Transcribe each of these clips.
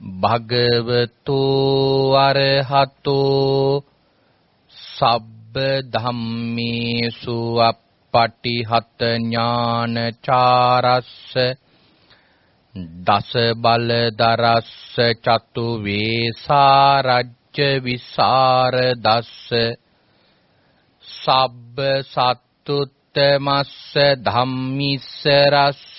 භගවතු අරහතෝ සබ්බ ධම්මේසු අප්පටිහත ඥානචාරස්ස දස බල දරස්ස චතු වේසාරජ්‍ය විසර දස්ස සබ්බ සත්තුත්තමස්ස ධම්මිස්ස රස්ස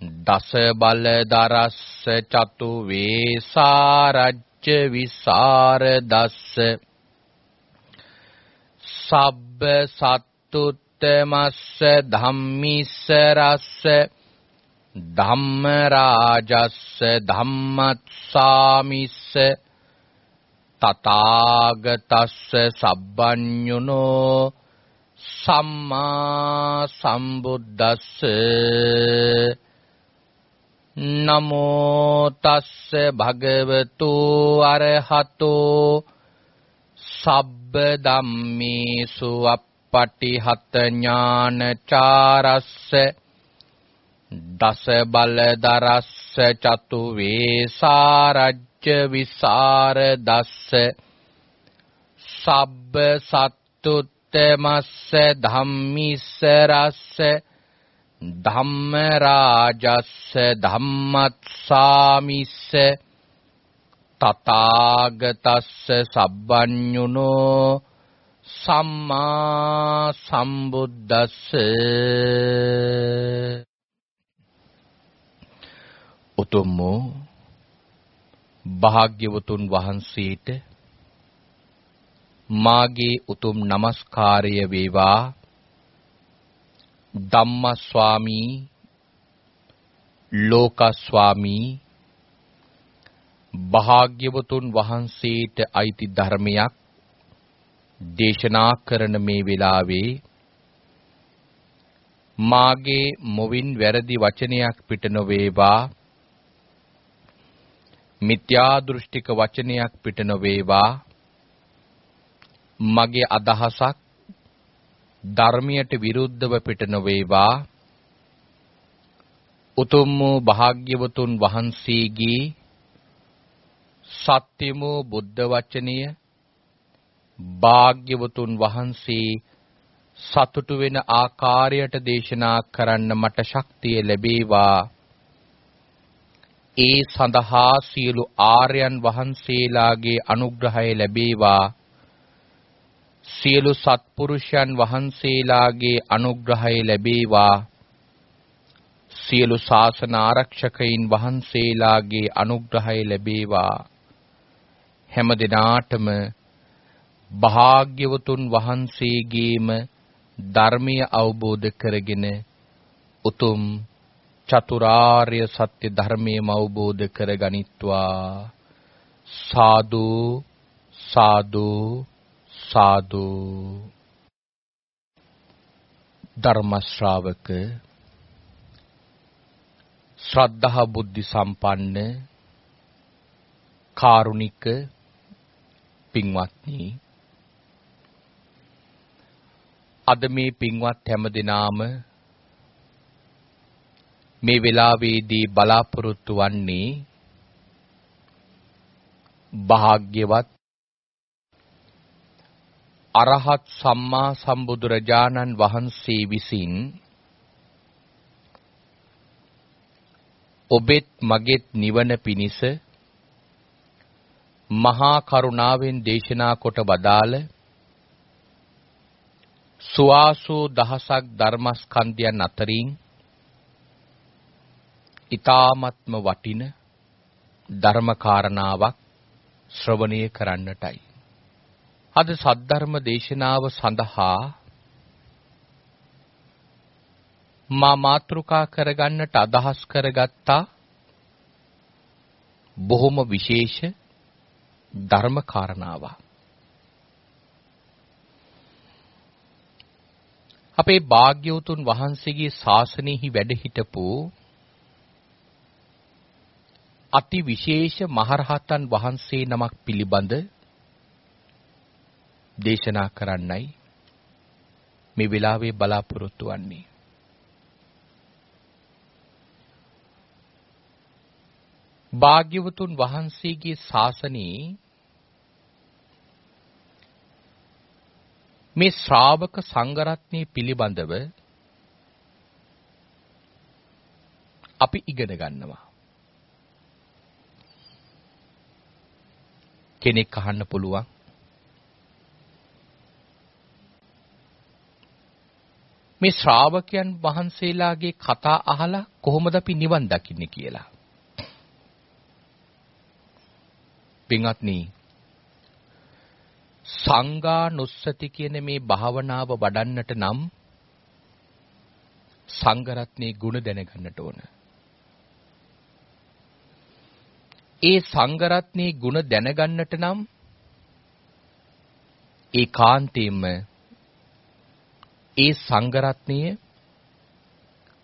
දස බල දරස්ස චතු වේසාරජ්‍ය විසර දස්ස. සබ්බ සත්තුත්තමස්ස ධම්මිස්ස රස්ස. ධම්ම රාජස්ස ධම්මත්සාමිස්ස. තථාගතස්ස සබ්බඤුනෝ සම්මා සම්බුද්දස්ස. නමෝ තස්ස භගවතු අරහතෝ සබ්බ ධම්මේසු අප්පටිහත ඥානචාරස්ස දස බල දරස්ස චතු වේසාරජ්‍ය විසර දස්ස සබ්බ සත්තුත්තමස්ස ධම්මිස්ස රස්ස ධම්ම රාජස්ස ධම්මත්සාමිස්ස තථාගතස්ස සබ්බඤුනෝ සම්මා සම්බුද්දස්ස. උතුම් භාග්‍යවතුන් වහන්සේට මාගේ උතුම් নমස්කාරය වේවා. ධම්මස්වාමී ලෝකස්වාමී භාග්‍යවතුන් වහන්සේට අයිති ධර්මයක් දේශනා කරන මේ වෙලාවේ මාගේ මොවින් වැරදි වචනයක් පිට නොවේවා මිත්‍යා දෘෂ්ටික වචනයක් පිට නොවේවා මගේ අදහසක් ධර්මයට විරුද්ධව පිට නොවේවා උතුම් වූ භාග්‍යවතුන් වහන්සේගේ සත්‍යම බුද්ධ වචනය භාග්‍යවතුන් වහන්සේ සතුටු වෙන ආකාරයට දේශනා කරන්න මට ශක්තිය ලැබේවා. ඒ සඳහා සියලු ආර්යයන් වහන්සේලාගේ අනුග්‍රහය ලැබේවා. සියලු සත්පුරුෂයන් වහන්සේලාගේ අනුග්‍රහය ලැබේවා. සියලු ශාසන ආරක්ෂකයින් වහන්සේලාගේ අනුග්‍රහය ලැබේවා. හැම දිනාටම භාග්‍යවතුන් වහන්සේගේම ධර්මය අවබෝධ කරගෙන උතුම් චතුරාර්ය සත්‍ය ධර්මයම අවබෝධ කරගනිත්වා. සාදු සාදු සාදු. ධර්ම ශ්‍රාවක ශ්‍රද්ධා බුද්ධි සම්පන්න. කාරුණික පින්වත්නි. අද මේ පින්වත් හැමදෙනාම මේ වෙලාවේදී බලාපොරොත්තු වන්නේ භාග්‍යවත් අරහත් සම්මා සම්බුදුරජාණන් වහන්සේ විසින් ඔබෙත් මගෙත් නිවන පිණිස මහා කරුණාවෙන් දේශනා කොට වදාළ සුවාසෝ දහසක් ධර්මස්කන්ධයන් අතරින් ඊ타ත්ම වටින ධර්ම කාරණාවක් ශ්‍රවණය කරන්නටයි. අද සද්ධර්ම දේශනාව සඳහා මා මාතෘකා කරගන්නට අදහස් කරගත්තා බොහොම විශේෂ ධර්ම කාරණාවක්. අපේ භාග්‍යවතුන් වහන්සේගේ ශාසනයෙහි වැඩ හිටපු අති විශේෂ මහරහතන් වහන්සේ නමක් පිළිබඳ දේශනා කරන්නයි මේ වෙලාවේ බලාපොරොත්තු වෙන්නේ. භාග්‍යවතුන් වහන්සේගේ ශාසනයේ මේ ශ්‍රාවක සංඝරත්නය පිළිබඳව අපි ඉගෙන ගන්නවා. කෙනෙක් අහන්න පුළුවන් මේ ශ්‍රාවකයන් වහන්සේලාගේ කතා අහලා කොහොමද අපි නිවන් දකින්නේ කියලා. පින්වත්නි සංඝානුස්සති කියන මේ භාවනාව වඩන්නට නම් සංඝරත්නයේ ගුණ දැනගන්නට ඕන. ඒ සංඝරත්නයේ ගුණ දැනගන්නට නම් ඒ කාන්තේම ඒ සංඝරත්නය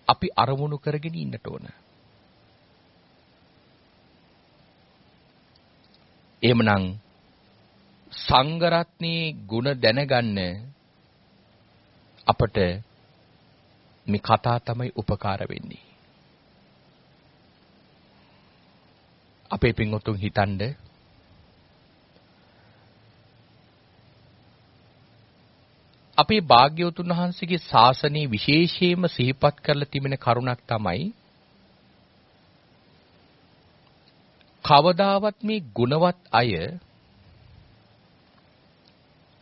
අපි අරමුණු කරගෙන ඉන්නට ඕන. එහෙමනම් සංඝරත්නයේ ಗುಣ දැනගන්න අපට මේ කතා තමයි උපකාර වෙන්නේ. අපේ පින්වතුන් හිතන්නේ අපේ භාග්‍යවතුන් වහන්සේගේ ශාසනයේ විශේෂයෙන්ම සිහිපත් කරලා තිබෙන කරුණක් තමයි කවදාවත් මේ ගුණවත් අය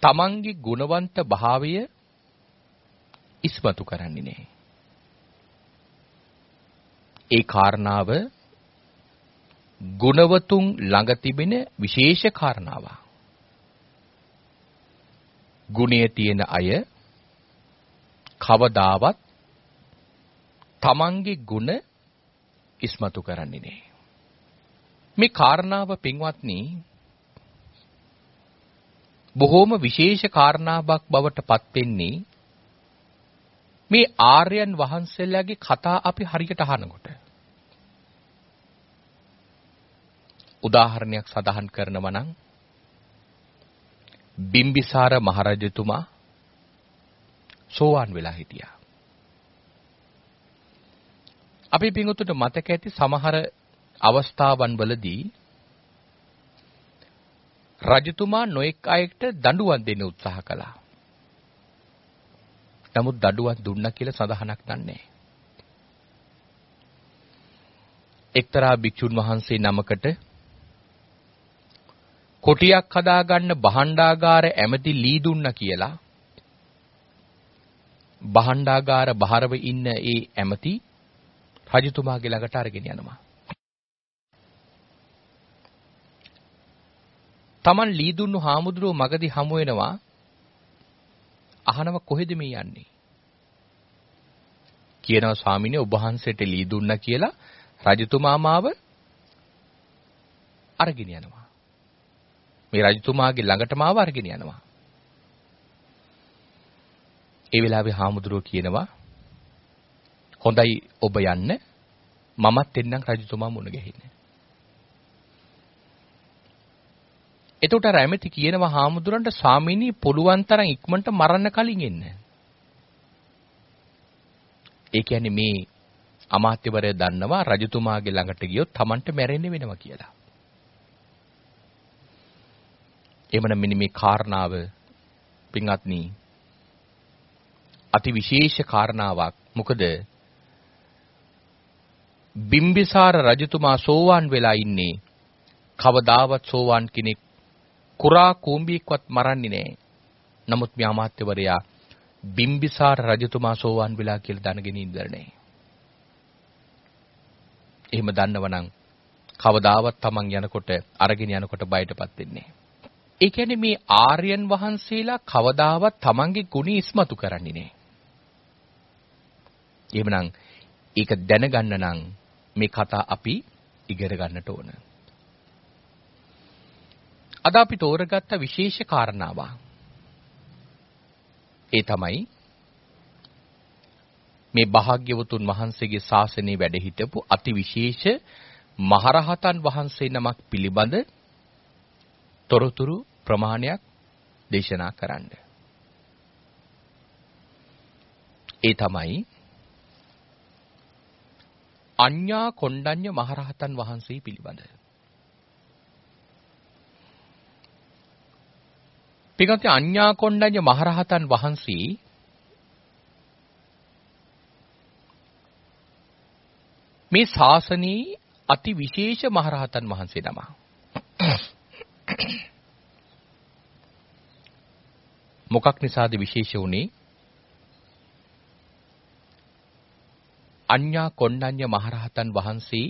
තමන්ගේ ගුණවන්ත භාවය ඉස්මතු කරන්නේ නැහැ. ඒ කාරණාව ගුණවතුන් ළඟ තිබෙන විශේෂ කාරණාවක්. ගුණය තියෙන අය කවදාවත් තමන්ගේ ගුණ ඉස්මතු කරන්නේ නැහැ. මේ කාරණාව පින්වත්නි බොහෝම විශේෂ කාරණාවක් බවට පත් වෙන්නේ මේ ආර්යයන් වහන්සේලාගේ කතා අපි හරියට අහනකොට උදාහරණයක් සඳහන් කරනවා නම් බිම්බිසාර මහරජතුමා සෝවාන් වෙලා හිටියා. අපි පිඟුතුට මතක ඇති සමහර අවස්ථාවන් වලදී රජතුමා නොඑක් අයට දඬුවම් දෙන්න උත්සාහ කළා. නමුත් දඬුවම් දුන්නා කියලා සඳහනක් නැහැ. එක්තරා භික්ෂුන් වහන්සේ නමකට කොටියක් හදාගන්න භාණ්ඩාගාර ඇමති ලී දුන්නා කියලා භාණ්ඩාගාර බහරව ඉන්න ඒ ඇමති රජතුමාගේ ළඟට අරගෙන යනවා. Taman ලී දුන්නු හාමුදුරුව මගදී හමු වෙනවා අහනව කොහෙද මේ යන්නේ? කියනවා ස්වාමීනි ඔබ වහන්සේට ලී දුන්නා කියලා රජතුමා මාව අරගෙන යනවා. මේ රජතුමාගේ ළඟටම ආව අරගෙන යනවා. ඒ වෙලාවේ හාමුදුරුවෝ කියනවා හොඳයි ඔබ යන්න මමත් එන්නම් රජතුමා මුණ ගැහින්න. එතකොට අර ඇමති කියනවා හාමුදුරන්ට ස්වාමීනි පුළුවන් තරම් ඉක්මනට මරන්න කලින් එන්න. ඒ කියන්නේ මේ අමාත්‍යවරයා දන්නවා රජතුමාගේ ළඟට ගියොත් Tamanට මැරෙන්න වෙනවා කියලා. එමනම් මෙන්න මේ කාරණාව පින්වත්නි අති විශේෂ කාරණාවක්. මොකද බිම්බිසාර රජතුමා සෝවාන් වෙලා ඉන්නේ කවදාවත් සෝවාන් කෙනෙක් කුරා කූඹියෙක්වත් මරන්නේ නැහැ. නමුත් මේ අමාත්‍යවරයා බිම්බිසාර රජතුමා සෝවාන් වෙලා කියලා දැනගෙන ඉඳලා නැහැ. එහෙම දන්නවනම් කවදාවත් Taman යනකොට අරගෙන යනකොට බයටපත් වෙන්නේ ඒ කියන්නේ මේ ආර්යයන් වහන්සේලා කවදාවත් Tamanගේ ගුණ ඉස්මතු කරන්නේ නැහැ. එහෙමනම් ඒක දැනගන්න නම් මේ කතා අපි ඉගෙන ගන්නට ඕන. අද අපි තෝරගත්ත විශේෂ කාරණාවක්. ඒ තමයි මේ භාග්‍යවතුන් වහන්සේගේ ශාසනයේ වැඩ හිටපු අතිවිශේෂ මහරහතන් වහන්සේ නමක් පිළිබඳ තොරතුරු ප්‍රමාණයක් දේශනා කරන්න. ඒ තමයි අඤ්ඤා කොණ්ඩඤ්ඤ මහරහතන් වහන්සේ පිළිබඳ. පිටකත් අඤ්ඤා කොණ්ඩඤ්ඤ මහරහතන් වහන්සේ මේ ශාසනයේ අති විශේෂ මහරහතන් වහන්සේ නම. මොකක් නිසාද විශේෂ වුනේ? අඤ්ඤා කොණ්ඩඤ්ඤ මහරහතන් වහන්සේ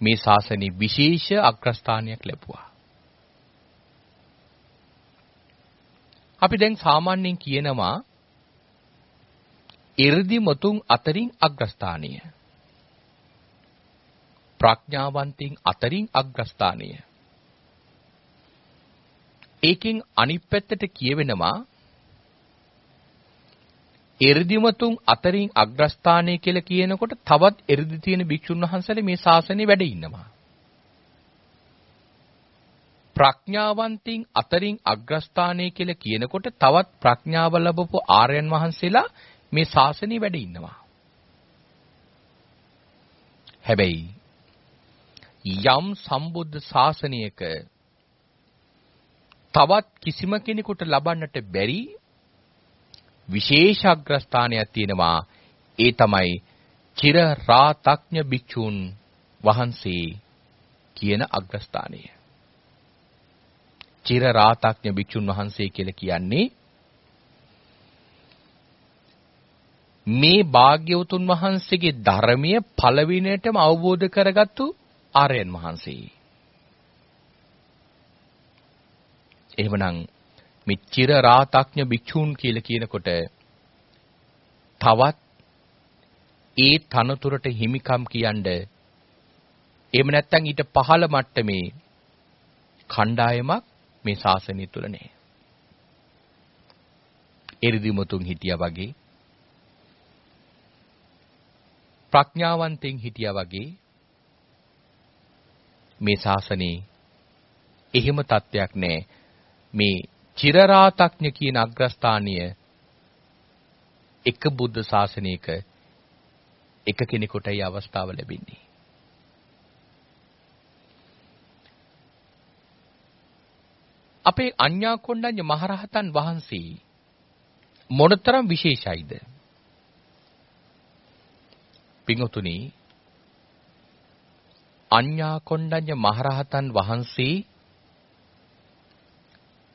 මේ ශාසනයේ විශේෂ අග්‍රස්ථානයක් ලැබුවා. අපි දැන් සාමාන්‍යයෙන් කියනවා 이르දි මොතුන් අතරින් අග්‍රස්ථානීය. ප්‍රඥාවන්තින් අතරින් අග්‍රස්ථානීය. ඒකෙන් අනිත් පැත්තට කියවෙනවා එ르දිමතුන් අතරින් අග්‍රස්ථානය කියලා කියනකොට තවත් එ르දි තියෙන භික්ෂුන් වහන්සේලා මේ ශාසනයේ වැඩ ඉන්නවා. ප්‍රඥාවන්තින් අතරින් අග්‍රස්ථානය කියලා කියනකොට තවත් ප්‍රඥාව ලැබපු ආර්යයන් වහන්සේලා මේ ශාසනයේ වැඩ ඉන්නවා. හැබැයි යම් සම්බුද්ධ ශාසනයක තවත් කිසිම කෙනෙකුට ලබන්නට බැරි විශේෂ අග්‍රස්ථානයක් තියෙනවා. ඒ තමයි චිර රාතඥ භික්ෂූන් වහන්සේ කියන අග්‍රස්ථානය. චිර රාතඥ භික්ෂුන් වහන්සේ කියලා කියන්නේ මේ භාග්‍යවතුන් වහන්සේගේ ධර්මය පළවෙනියටම අවබෝධ කරගත්තු ආර්යයන් වහන්සේ. එහෙමනම් මේ චිර රාතඥ භික්ෂූන් කියලා කියනකොට තවත් ඒ තනතුරට හිමිකම් කියනද එහෙම නැත්නම් ඊට පහළ මට්ටමේ කණ්ඩායමක් මේ ශාසනය තුල නැහැ. එරිදිමුතුන් හිටියා වගේ ප්‍රඥාවන්තෙන් හිටියා වගේ මේ ශාසනයේ එහෙම තත්වයක් නැහැ. මේ චිරරාතඥ කියන අග්‍රස්ථානීය එක බුද්ධ ශාසනයක එක කෙනෙකුටයි අවස්ථාව ලැබෙන්නේ. අපේ අඤ්ඤා කොණ්ඩඤ්ඤ මහරහතන් වහන්සේ මොනතරම් විශේෂයිද? පින්වතුනි අඤ්ඤා කොණ්ඩඤ්ඤ මහරහතන් වහන්සේ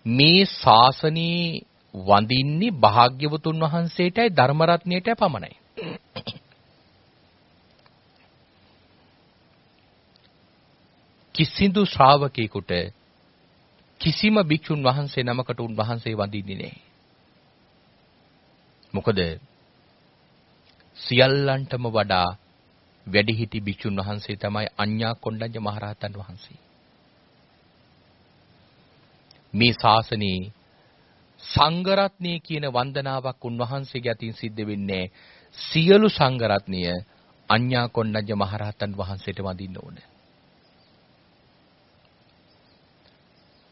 මේ ශාසනයේ වඳින්නේ භාග්‍යවතුන් වහන්සේටයි ධර්මරත්නයටයි පමණයි. කිසිදු ශ්‍රාවකයෙකුට කිසිම භික්ෂුන් වහන්සේ නමකට උන්වහන්සේ වඳින්නේ නැහැ. මොකද සියල්ලන්ටම වඩා වැඩිහිටි භික්ෂුන් වහන්සේ තමයි අඤ්ඤා කොණ්ඩඤ්ඤ මහරහතන් වහන්සේ. මේ ශාසනයේ සංඝරත්නය කියන වන්දනාවක් උන්වහන්සේගේ අතින් සිද්ධ වෙන්නේ සියලු සංඝරත්නය අඤ්ඤා කොණ්ඩඤ්ඤ මහරහතන් වහන්සේට වඳින්න ඕනේ.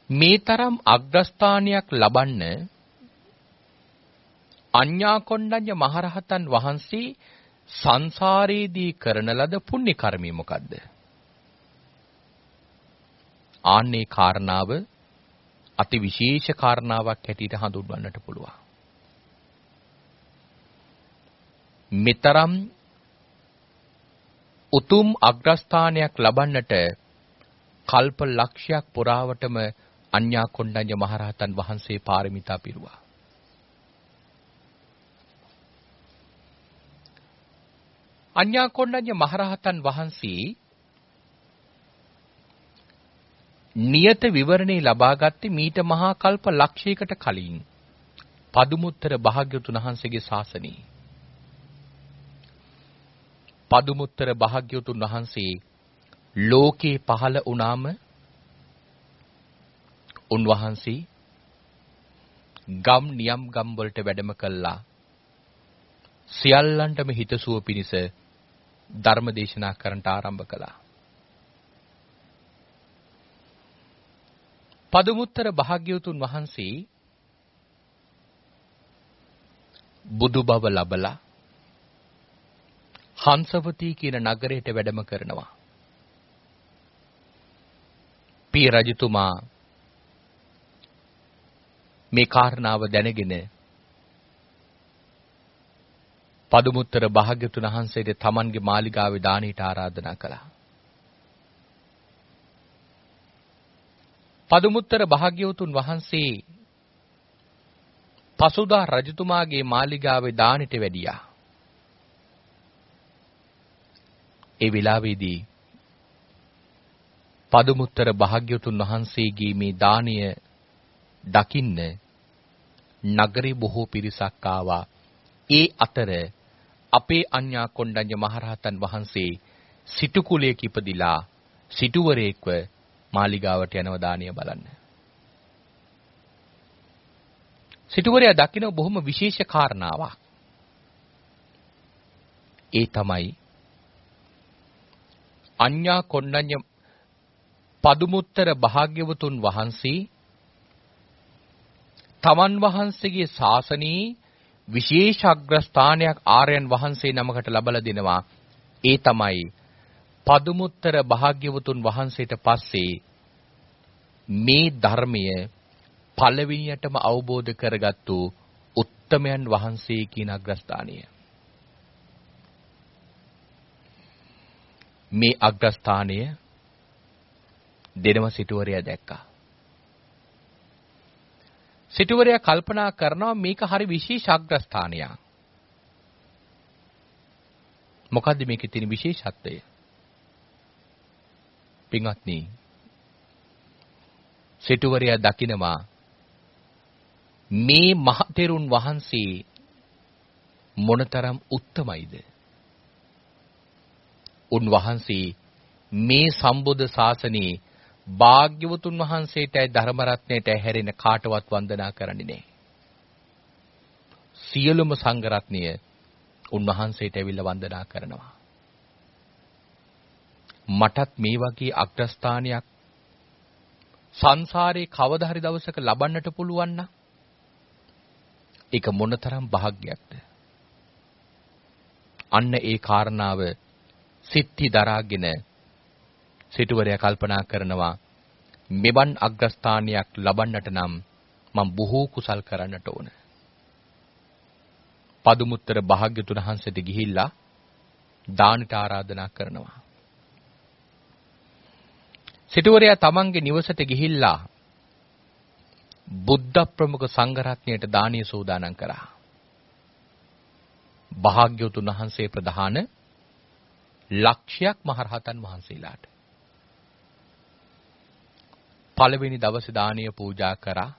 මේ තරම් අග්‍රස්ථානයක් ලබන්න අඤ්ඤා කොණ්ඩඤ්ඤ මහරහතන් වහන්සේ සංසාරේදී කරන ලද පුණ්‍ය කර්මය මොකද්ද? ආන්නේ කාරණාව අති විශේෂ කාරණාවක් හැටියට හඳුන්වන්නට පුළුවන්. මෙතරම් උතුම් අග්‍රස්ථානයක් ලබන්නට කල්ප ලක්ෂයක් පුරාවටම අඤ්ඤා කොණ්ඩඤ්ඤ මහරහතන් වහන්සේ පාරමිතා පිරුවා. අඤ්ඤා කොණ්ඩඤ්ඤ මහරහතන් වහන්සේ නියත විවරණේ ලබාගත්තේ මීට මහා කල්ප ලක්ෂයකට කලින්. පදුමුත්තර භාග්‍යවතුන් වහන්සේගේ ශාසනයේ. පදුමුත්තර භාග්‍යවතුන් වහන්සේ ලෝකේ පහළ වුණාම උන්වහන්සේ ගම් නියම් ගම් වලට වැඩම කළා. සියල්ලන්ටම හිතසුව පිණිස ධර්ම දේශනා කරන්නට ආරම්භ කළා. පදුමුත්තර භාග්‍යවතුන් වහන්සේ බුදු බව ලබලා හංසවතී කියන නගරයට වැඩම කරනවා. පිය රජතුමා මේ කාරණාව දැනගෙන පදුමුත්තර භාග්‍යතුන් වහන්සේට තමන්ගේ මාලිගාවේ දානීට ආරාධනා කළා. පදුමුත්තර භාග්‍යවතුන් වහන්සේ පසුදා රජතුමාගේ මාලිගාවේ දානෙට වැඩියා. ඒ වෙලාවේදී පදුමුත්තර භාග්‍යවතුන් වහන්සේගේ මේ දානය දකින්න නගරේ බොහෝ පිරිසක් ආවා. ඒ අතර අපේ අඤ්ඤා කොණ්ඩඤ්ඤ මහරහතන් වහන්සේ සිටු කුලයක ඉපදිලා සිටුවරයෙක්ව මාලිගාවට යනව දානිය බලන්න. සිටුවරයා දකින බොහොම විශේෂ කාරණාවක්. ඒ තමයි අඤ්ඤා කොණ්ඩඤ්ඤ පදුමුත්තර භාග්‍යවතුන් වහන්සේ තමන් වහන්සේගේ ශාසනයේ විශේෂ අග්‍රස්ථානයක් ආර්යයන් වහන්සේ නමකට ලබලා දෙනවා. ඒ තමයි පදුමුත්තර භාග්‍යවතුන් වහන්සේට පස්සේ මේ ධර්මය පළවෙනියටම අවබෝධ කරගත්තු උත්තමයන් වහන්සේ කියන අග්‍රස්ථානය. මේ අග්‍රස්ථානය දෙනම සිටුවරයා දැක්කා. සිටුවරයා කල්පනා කරනවා මේක හරි විශේෂ අග්‍රස්ථානයක්. මොකද්ද මේකේ තියෙන විශේෂත්වය? පින්වත්නි සිටුවරයා දකිනවා මේ මහතෙරුන් වහන්සේ මොනතරම් උත්තමයිද? උන්වහන්සේ මේ සම්බුද්ධ ශාසනයේ භාග්‍යවතුන් වහන්සේටයි ධර්ම රත්නයටයි හැරෙන කාටවත් වන්දනා කරන්නේ නැහැ. සියලුම සංඝ රත්නය උන්වහන්සේට ඇවිල්ලා වන්දනා කරනවා. මටත් මේ වගේ අග්‍රස්ථානයක් සංසාරේ කවදා හරි දවසක ලබන්නට පුළුවන් නම් ඒක මොනතරම් වාග්යක්ද අන්න ඒ කාරණාව සිත්ති දරාගෙන සිටුවරයා කල්පනා කරනවා මෙවන් අග්‍රස්ථානයක් ලබන්නට නම් මම බොහෝ කුසල් කරන්නට ඕන. පදුමුත්තර භාග්‍යතුන් වහන්සේට ගිහිල්ලා දානට ආරාධනා කරනවා. සිටුවරයා තමන්ගේ නිවසට ගිහිල්ලා බුද්ධ ප්‍රමුඛ සංඝරත්නයට දානීය සූදානම් කරා. භාග්‍යවතුන් වහන්සේ ප්‍රධාන ලක්ෂයක් මහරහතන් වහන්සේලාට පළවෙනි දවසේ දානීය පූජා කරා.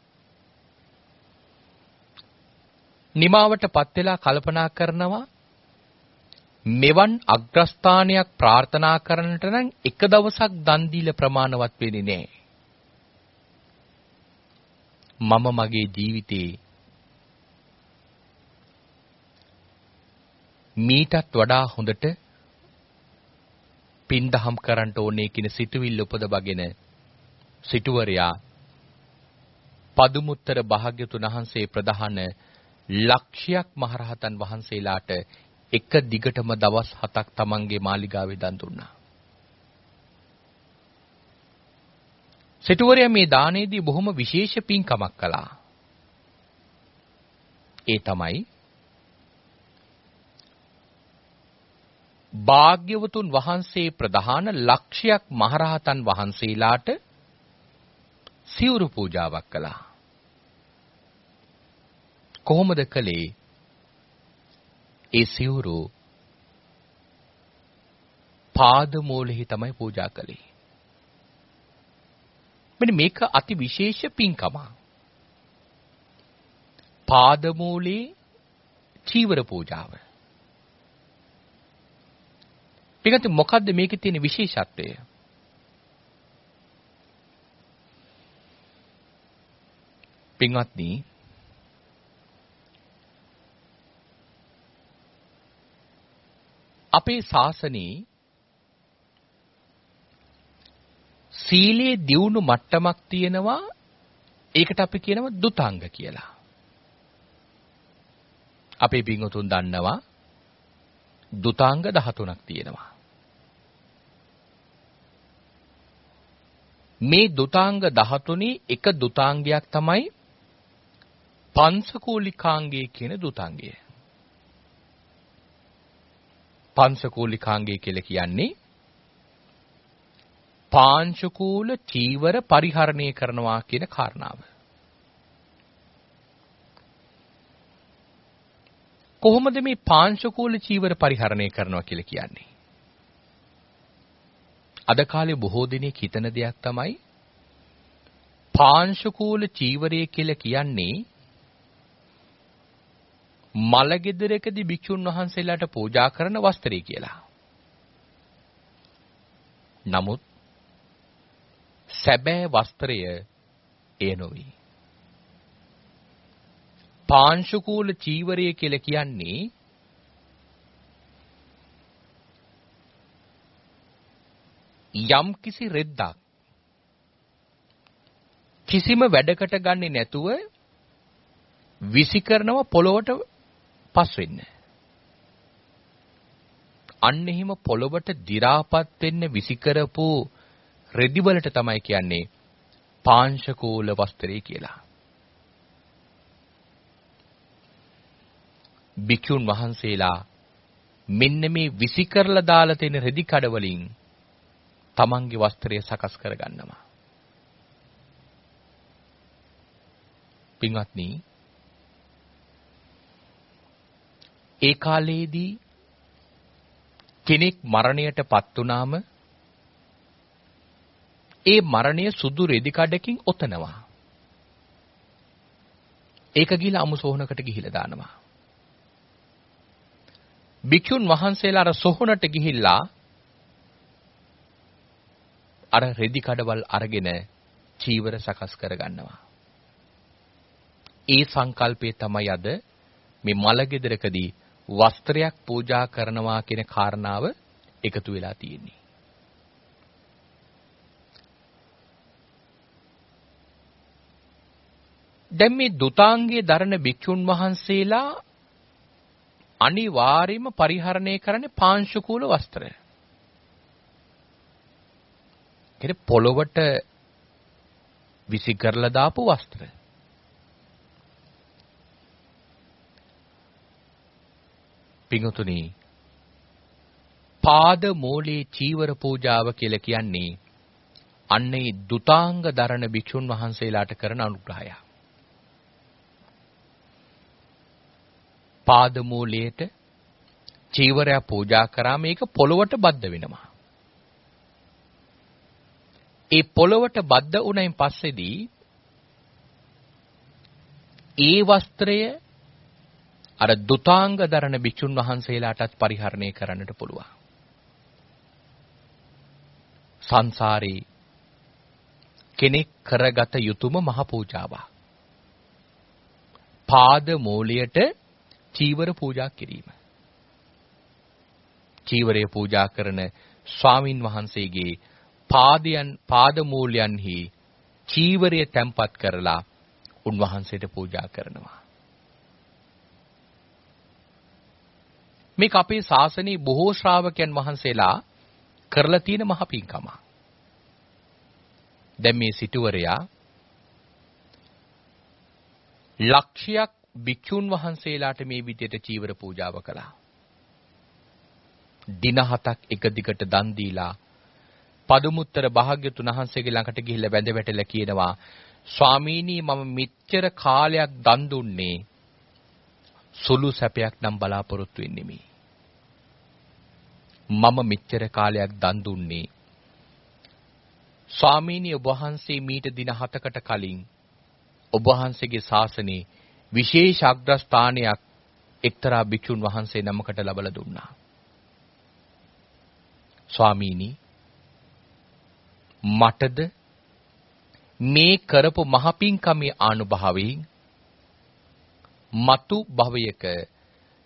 නිමාවටපත් වෙලා කල්පනා කරනවා මෙවන් අග්‍රස්ථානයක් ප්‍රාර්ථනා කරන්නට නම් එක දවසක් දන් දීලා ප්‍රමාණවත් වෙන්නේ නැහැ. මම මගේ ජීවිතේ මීටත් වඩා හොඳට පින්දහම් කරන්න ඕනේ කියන සිතුවිල්ල උපදවගෙන සිටුවරයා පදුමුත්තර භාග්‍යතුන් වහන්සේ ප්‍රධාන ලක්ෂයක් මහරහතන් වහන්සේලාට එක දිගටම දවස් 7ක් තමන්ගේ මාලිගාවේ දන් දුන්නා. සිටුවරයා මේ දානයේදී බොහොම විශේෂ පින්කමක් කළා. ඒ තමයි භාග්‍යවතුන් වහන්සේ ප්‍රධාන ලක්ෂයක් මහරහතන් වහන්සේලාට සිවුරු පූජාවක් කළා. කොහොමද කළේ? ඒ සිවුරු පාදමූලෙහි තමයි පූජා කළේ. මෙන්න මේක අති විශේෂ පින්කම. පාදමූලේ චීවර පූජාව. පිටත මොකද්ද මේකේ තියෙන විශේෂත්වය? පින්වත්නි අපේ ශාසනයේ සීලේ දියුණු මට්ටමක් තියෙනවා ඒකට අපි කියනවා දුතාංග කියලා. අපේ පින්වතුන් දන්නවා දුතාංග 13ක් තියෙනවා. මේ දුතාංග 13 එක දුතාංගයක් තමයි පංසකූලිකාංගය කියන දුතාංගය. පංසකූලිකාංගය කියලා කියන්නේ පාංශකූල චීවර පරිහරණය කරනවා කියන කාරණාව. කොහොමද මේ පාංශකූල චීවර පරිහරණය කරනවා කියලා කියන්නේ? අද කාලේ බොහෝ දෙනෙක් හිතන දෙයක් තමයි පාංශකූල චීවරය කියලා කියන්නේ මලගෙදරකදී භික්ෂුන් වහන්සේලාට පූජා කරන වස්ත්‍රය කියලා. නමුත් සැබෑ වස්ත්‍රය එය නොවේ. පාංශුකූල චීවරය කියලා කියන්නේ යම් කිසි රෙද්දක් කිසිම වැඩකට ගන්නේ නැතුව විසි කරනව පොළොවට පස් වෙන්න. අන්න එහෙම පොළොවට දි รา පත් වෙන්න විසි කරපු රෙදි වලට තමයි කියන්නේ පාංශකූල වස්ත්‍රය කියලා. භික්ෂුන් වහන්සේලා මෙන්න මේ විසි කරලා දාලා තියෙන රෙදි කඩ වලින් තමන්ගේ වස්ත්‍රය සකස් කරගන්නවා. පින්වත්නි ඒ කාලයේදී කෙනෙක් මරණයටපත් වුනාම ඒ මරණය සුදු රෙදි කඩකින් ඔතනවා. ඒක ගිහිලා අමු සෝහනකට ගිහිලා දානවා. භික්ෂුන් වහන්සේලා අර සොහොනට ගිහිල්ලා අර රෙදි කඩවල් අරගෙන චීවර සකස් කරගන්නවා. ඒ සංකල්පය තමයි අද මේ මලගෙදරකදී වස්ත්‍රයක් පූජා කරනවා කියන කාරණාව එකතු වෙලා තියෙන්නේ. දැන් මේ දුතාංගයේ දරන භික්ෂුන් වහන්සේලා අනිවාර්යයෙන්ම පරිහරණය කරන්නේ පාංශුකූල වස්ත්‍රය. කියන්නේ පොළොවට විසි කරලා දාපු වස්ත්‍ර. පිඟුතුනි පාද මූලේ චීවර පූජාව කියලා කියන්නේ අන්නේ දුතාංග දරන භික්ෂුන් වහන්සේලාට කරන අනුග්‍රහයක්. පාදමූලයට චීවරය පූජා කරාම ඒක පොළොවට බද්ධ වෙනවා. ඒ පොළොවට බද්ධ වුණයින් පස්සේදී ඒ වස්ත්‍රය අර දුතාංග දරන භික්ෂුන් වහන්සේලාටත් පරිහරණය කරන්නට පුළුවන්. සංසාරේ කෙනෙක් කරගත යුතුම මහ පූජාවක්. පාද මූලයට චීවර පූජා කිරීම. චීවරය පූජා කරන ස්වාමින් වහන්සේගේ පාදයන් පාදමූලයන්හි චීවරය තැම්පත් කරලා උන්වහන්සේට පූජා කරනවා. මේක අපේ ශාසනයේ බොහෝ ශ්‍රාවකයන් වහන්සේලා කරලා තියෙන මහ පිංකම. දැන් මේ සිටුවරයා ලක්ෂයක් භික්ෂුන් වහන්සේලාට මේ විදිහට චීවර පූජාව කළා. දින හතක් එක දිගට දන් දීලා පදුමුත්තර භාග්‍යතුන් වහන්සේගේ ළඟට ගිහිල්ලා වැඳ වැටලා කියනවා ස්වාමීනි මම මෙච්චර කාලයක් දන් දුන්නේ සුළු සැපයක් නම් බලාපොරොත්තු වෙන්නේ මේ. මම මෙච්චර කාලයක් දන් දුන්නේ ස්වාමීනි ඔබ වහන්සේ මීට දින 7කට කලින් ඔබ වහන්සේගේ ශාසනයේ විශේෂ අග්‍රස්ථානයක් එක්තරා භික්ෂුන් වහන්සේ නමකට ලබලා දුන්නා. ස්වාමීනි මටද මේ කරපු මහපින්කමේ ආනුභාවයෙන් මතු භවයක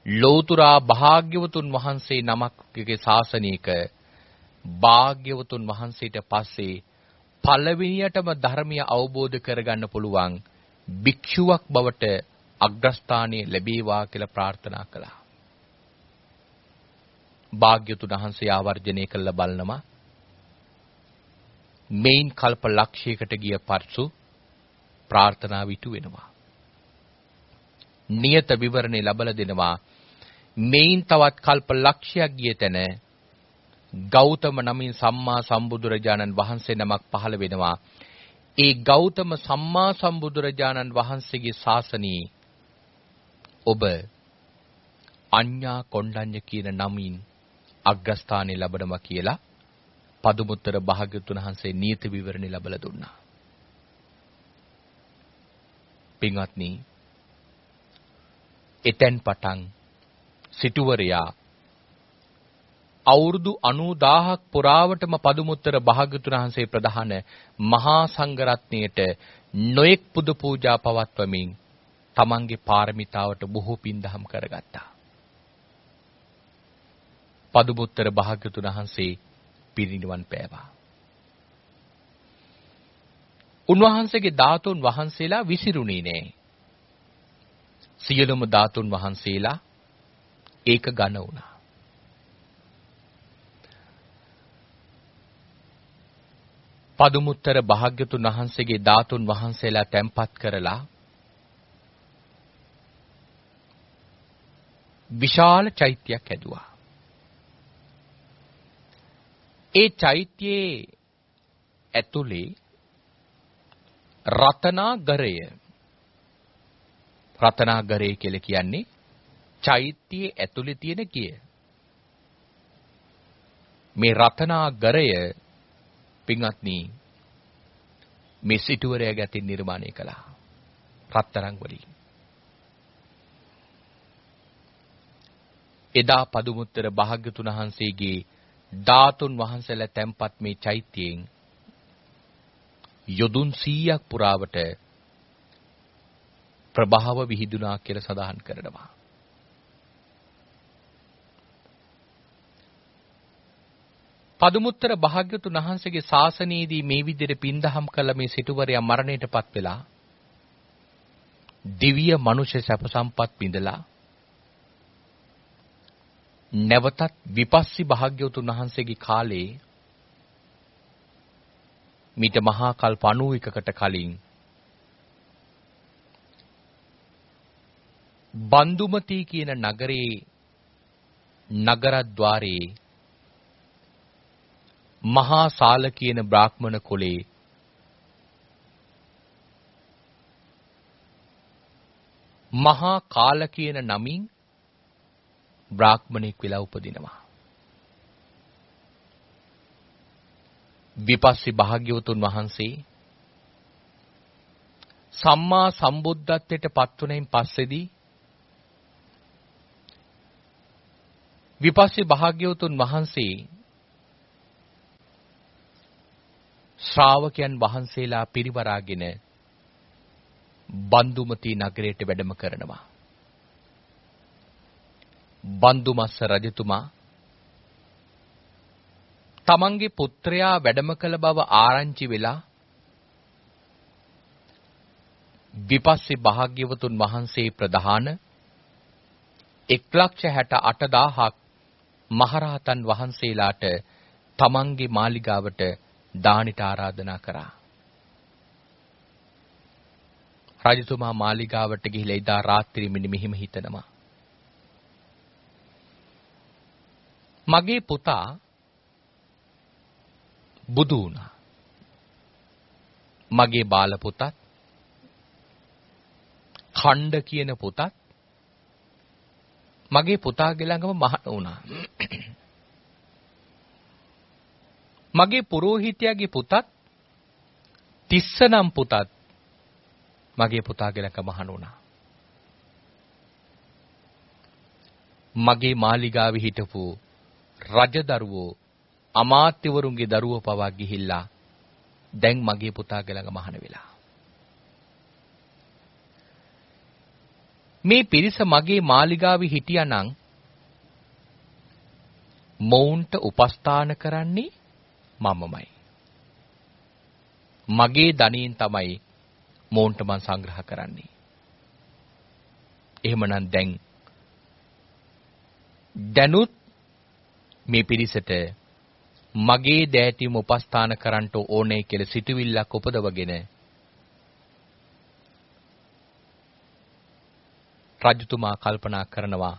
ලෝතුරා භාග්‍යවතුන් වහන්සේ නමක්ගේ ශාසනයක භාග්‍යවතුන් වහන්සේට පස්සේ පළවෙනියටම ධර්මය අවබෝධ කරගන්න පුළුවන් භික්ෂුවක් බවට අග්‍රස්ථානයේ ලැබේවා කියලා ප්‍රාර්ථනා කළා. භාග්‍යතුන් වහන්සේ ආවර්ජනය කළ බලනවා මේන් කල්ප ලක්ෂයකට ගිය පර්සු ප්‍රාර්ථනා විතු වෙනවා. නියත විවරණේ ලබලා දෙනවා මේන් තවත් කල්ප ලක්ෂයක් ගිය තැන ගෞතම නමින් සම්මා සම්බුදුරජාණන් වහන්සේ නමක් පහළ වෙනවා. ඒ ගෞතම සම්මා සම්බුදුරජාණන් වහන්සේගේ ශාසනයේ ඔබ අඤ්ඤා කොණ්ඩඤ්ඤ කියන නමින් අග්‍රස්ථානය ලැබනවා කියලා පදුමුත්තර භාග්‍යතුන් වහන්සේ නීති විවරණي ලැබලා දුන්නා. පින්වත්නි එතෙන් පටන් සිටුවරයා අවුරුදු 90000ක් පුරාවටම පදුමුත්තර භාග්‍යතුන් වහන්සේ ප්‍රධාන මහා සංඝරත්නයට නොඑක් පුද පූජා පවත්වමින් තමන්ගේ පාරමිතාවට බොහෝ පින්දහම් කරගත්තා. පදුමුත්තර භාග්‍යතුන් වහන්සේ පිරිනිවන් පෑවා. උන්වහන්සේගේ ධාතුන් වහන්සේලා විසිරුණේ නෑ. සියලුම ධාතුන් වහන්සේලා ඒක ඝන වුණා. පදුමුත්තර භාග්‍යතුන් වහන්සේගේ ධාතුන් වහන්සේලා තැන්පත් කරලා විශාල චෛත්‍යයක් හැදුවා. ඒ චෛත්‍යයේ ඇතුලේ රතනාගරය රතනාගරය කියලා කියන්නේ චෛත්‍යයේ ඇතුලේ තියෙන කිය. මේ රතනාගරය පින්වත්නි මේ සිටුවරයා ගැතින් නිර්මාණය කළා. රත්තරන් වලින්. එදා පදුමුත්තර භාග්‍යතුන් වහන්සේගේ ධාතුන් වහන්සේලා තැන්පත් මේ චෛත්‍යයෙන් යොදුන් 100ක් පුරාවට ප්‍රභාව විහිදුනා කියලා සඳහන් කරනවා. පදුමුත්තර භාග්‍යතුන් වහන්සේගේ ශාසනයේදී මේ විදිහට පින්දහම් කළ මේ සිටුවරයා මරණයටපත් වෙලා දිව්‍ය මනුෂ්‍ය සැප සම්පත් පිඳලා නැවතත් විපස්සි භාග්‍යවතුන් වහන්සේගේ කාලේ මිට මහා කල්ප 91කට කලින් බන්දුමති කියන නගරේ නගරද්්වාරේ මහා සාල කියන බ්‍රාහ්මණ කුලේ මහා කාල කියන නමින් බ්‍රාහ්මණෙක් වෙලා උපදිනවා. විපස්සි භාග්‍යවතුන් වහන්සේ සම්මා සම්බුද්ධත්වයට පත්වුණෙන් පස්සේදී විපස්සි භාග්‍යවතුන් වහන්සේ ශ්‍රාවකයන් වහන්සේලා පිරිවරාගෙන බන්දුමති නගරයට වැඩම කරනවා. බන්දුමස්ස රජතුමා තමන්ගේ පුත්‍රයා වැඩම කළ බව ආරංචි වෙලා විපස්සී භාග්‍යවතුන් වහන්සේ ප්‍රධාන 168000ක් මහරහතන් වහන්සේලාට තමන්ගේ මාලිගාවට දානිට ආරාධනා කරා. රජතුමා මාලිගාවට ගිහිලා ඉදා රාත්‍රියේ මෙන්න මෙහිම හිතනවා. මගේ පුතා බුදු වුණා. මගේ බාල පුතත් ඛණ්ඩ කියන පුතත් මගේ පුතාගේ ළඟම මහණ වුණා. මගේ පුරෝහිතයාගේ පුතත් තිස්ස නම් පුතත් මගේ පුතාගේ ළඟ මහණ වුණා. මගේ මාලිගාවේ හිටපු රජදරුවෝ අමාත්‍යවරුන්ගේ දරුවෝ පවා ගිහිල්ලා දැන් මගේ පුතාගේ ළඟ මහාන වෙලා. මේ පිරිස මගේ මාලිගාවේ හිටියානම් මොවුන්ට උපස්ථාන කරන්නේ මමමයි. මගේ ධනියෙන් තමයි මොවුන්ට මම සංග්‍රහ කරන්නේ. එහෙමනම් දැන් දැනුත් මේ පිරිසට මගේ දෑතිම උපස්ථාන කරන්නට ඕනේ කියලා සිතුවිල්ලක් උපදවගෙන රජතුමා කල්පනා කරනවා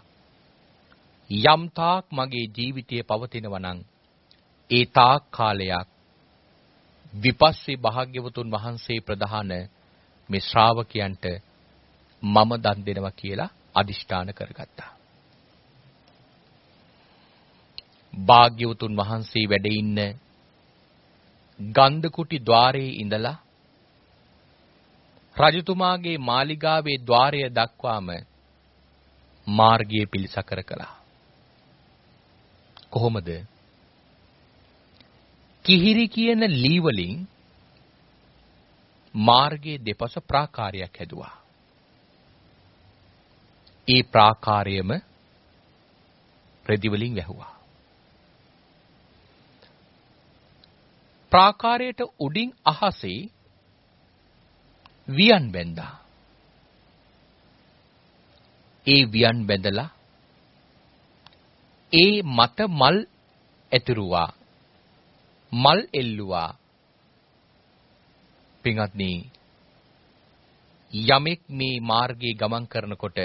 යම් තාක් මගේ ජීවිතය පවතිනවා නම් ඒ තාක් කාලයක් විපස්සී භාග්‍යවතුන් වහන්සේ ප්‍රධාන මේ ශ්‍රාවකයන්ට මම දන් දෙනවා කියලා අදිෂ්ඨාන කරගත්තා. භාග්‍යවතුන් වහන්සේ වැඩ ඉන්න ගන්ධකුටි ద్వාරයේ ඉඳලා රජතුමාගේ මාලිගාවේ ద్వාරය දක්වාම මාර්ගය පිළිසකර කළා. කොහොමද? කිහිරි කියන ලී වලින් මාර්ගයේ දෙපස ප්‍රාකාරයක් හැදුවා. ඒ ප්‍රාකාරයම රෙදි වලින් වැහුවා. ප්‍රාකාරයට උඩින් අහසේ වියන් බැඳා. ඒ වියන් බැඳලා ඒ මත මල් ඇතුරුවා. මල් එල්ලුවා. පින්වත්නි යමෙක් මේ මාර්ගයේ ගමන් කරනකොට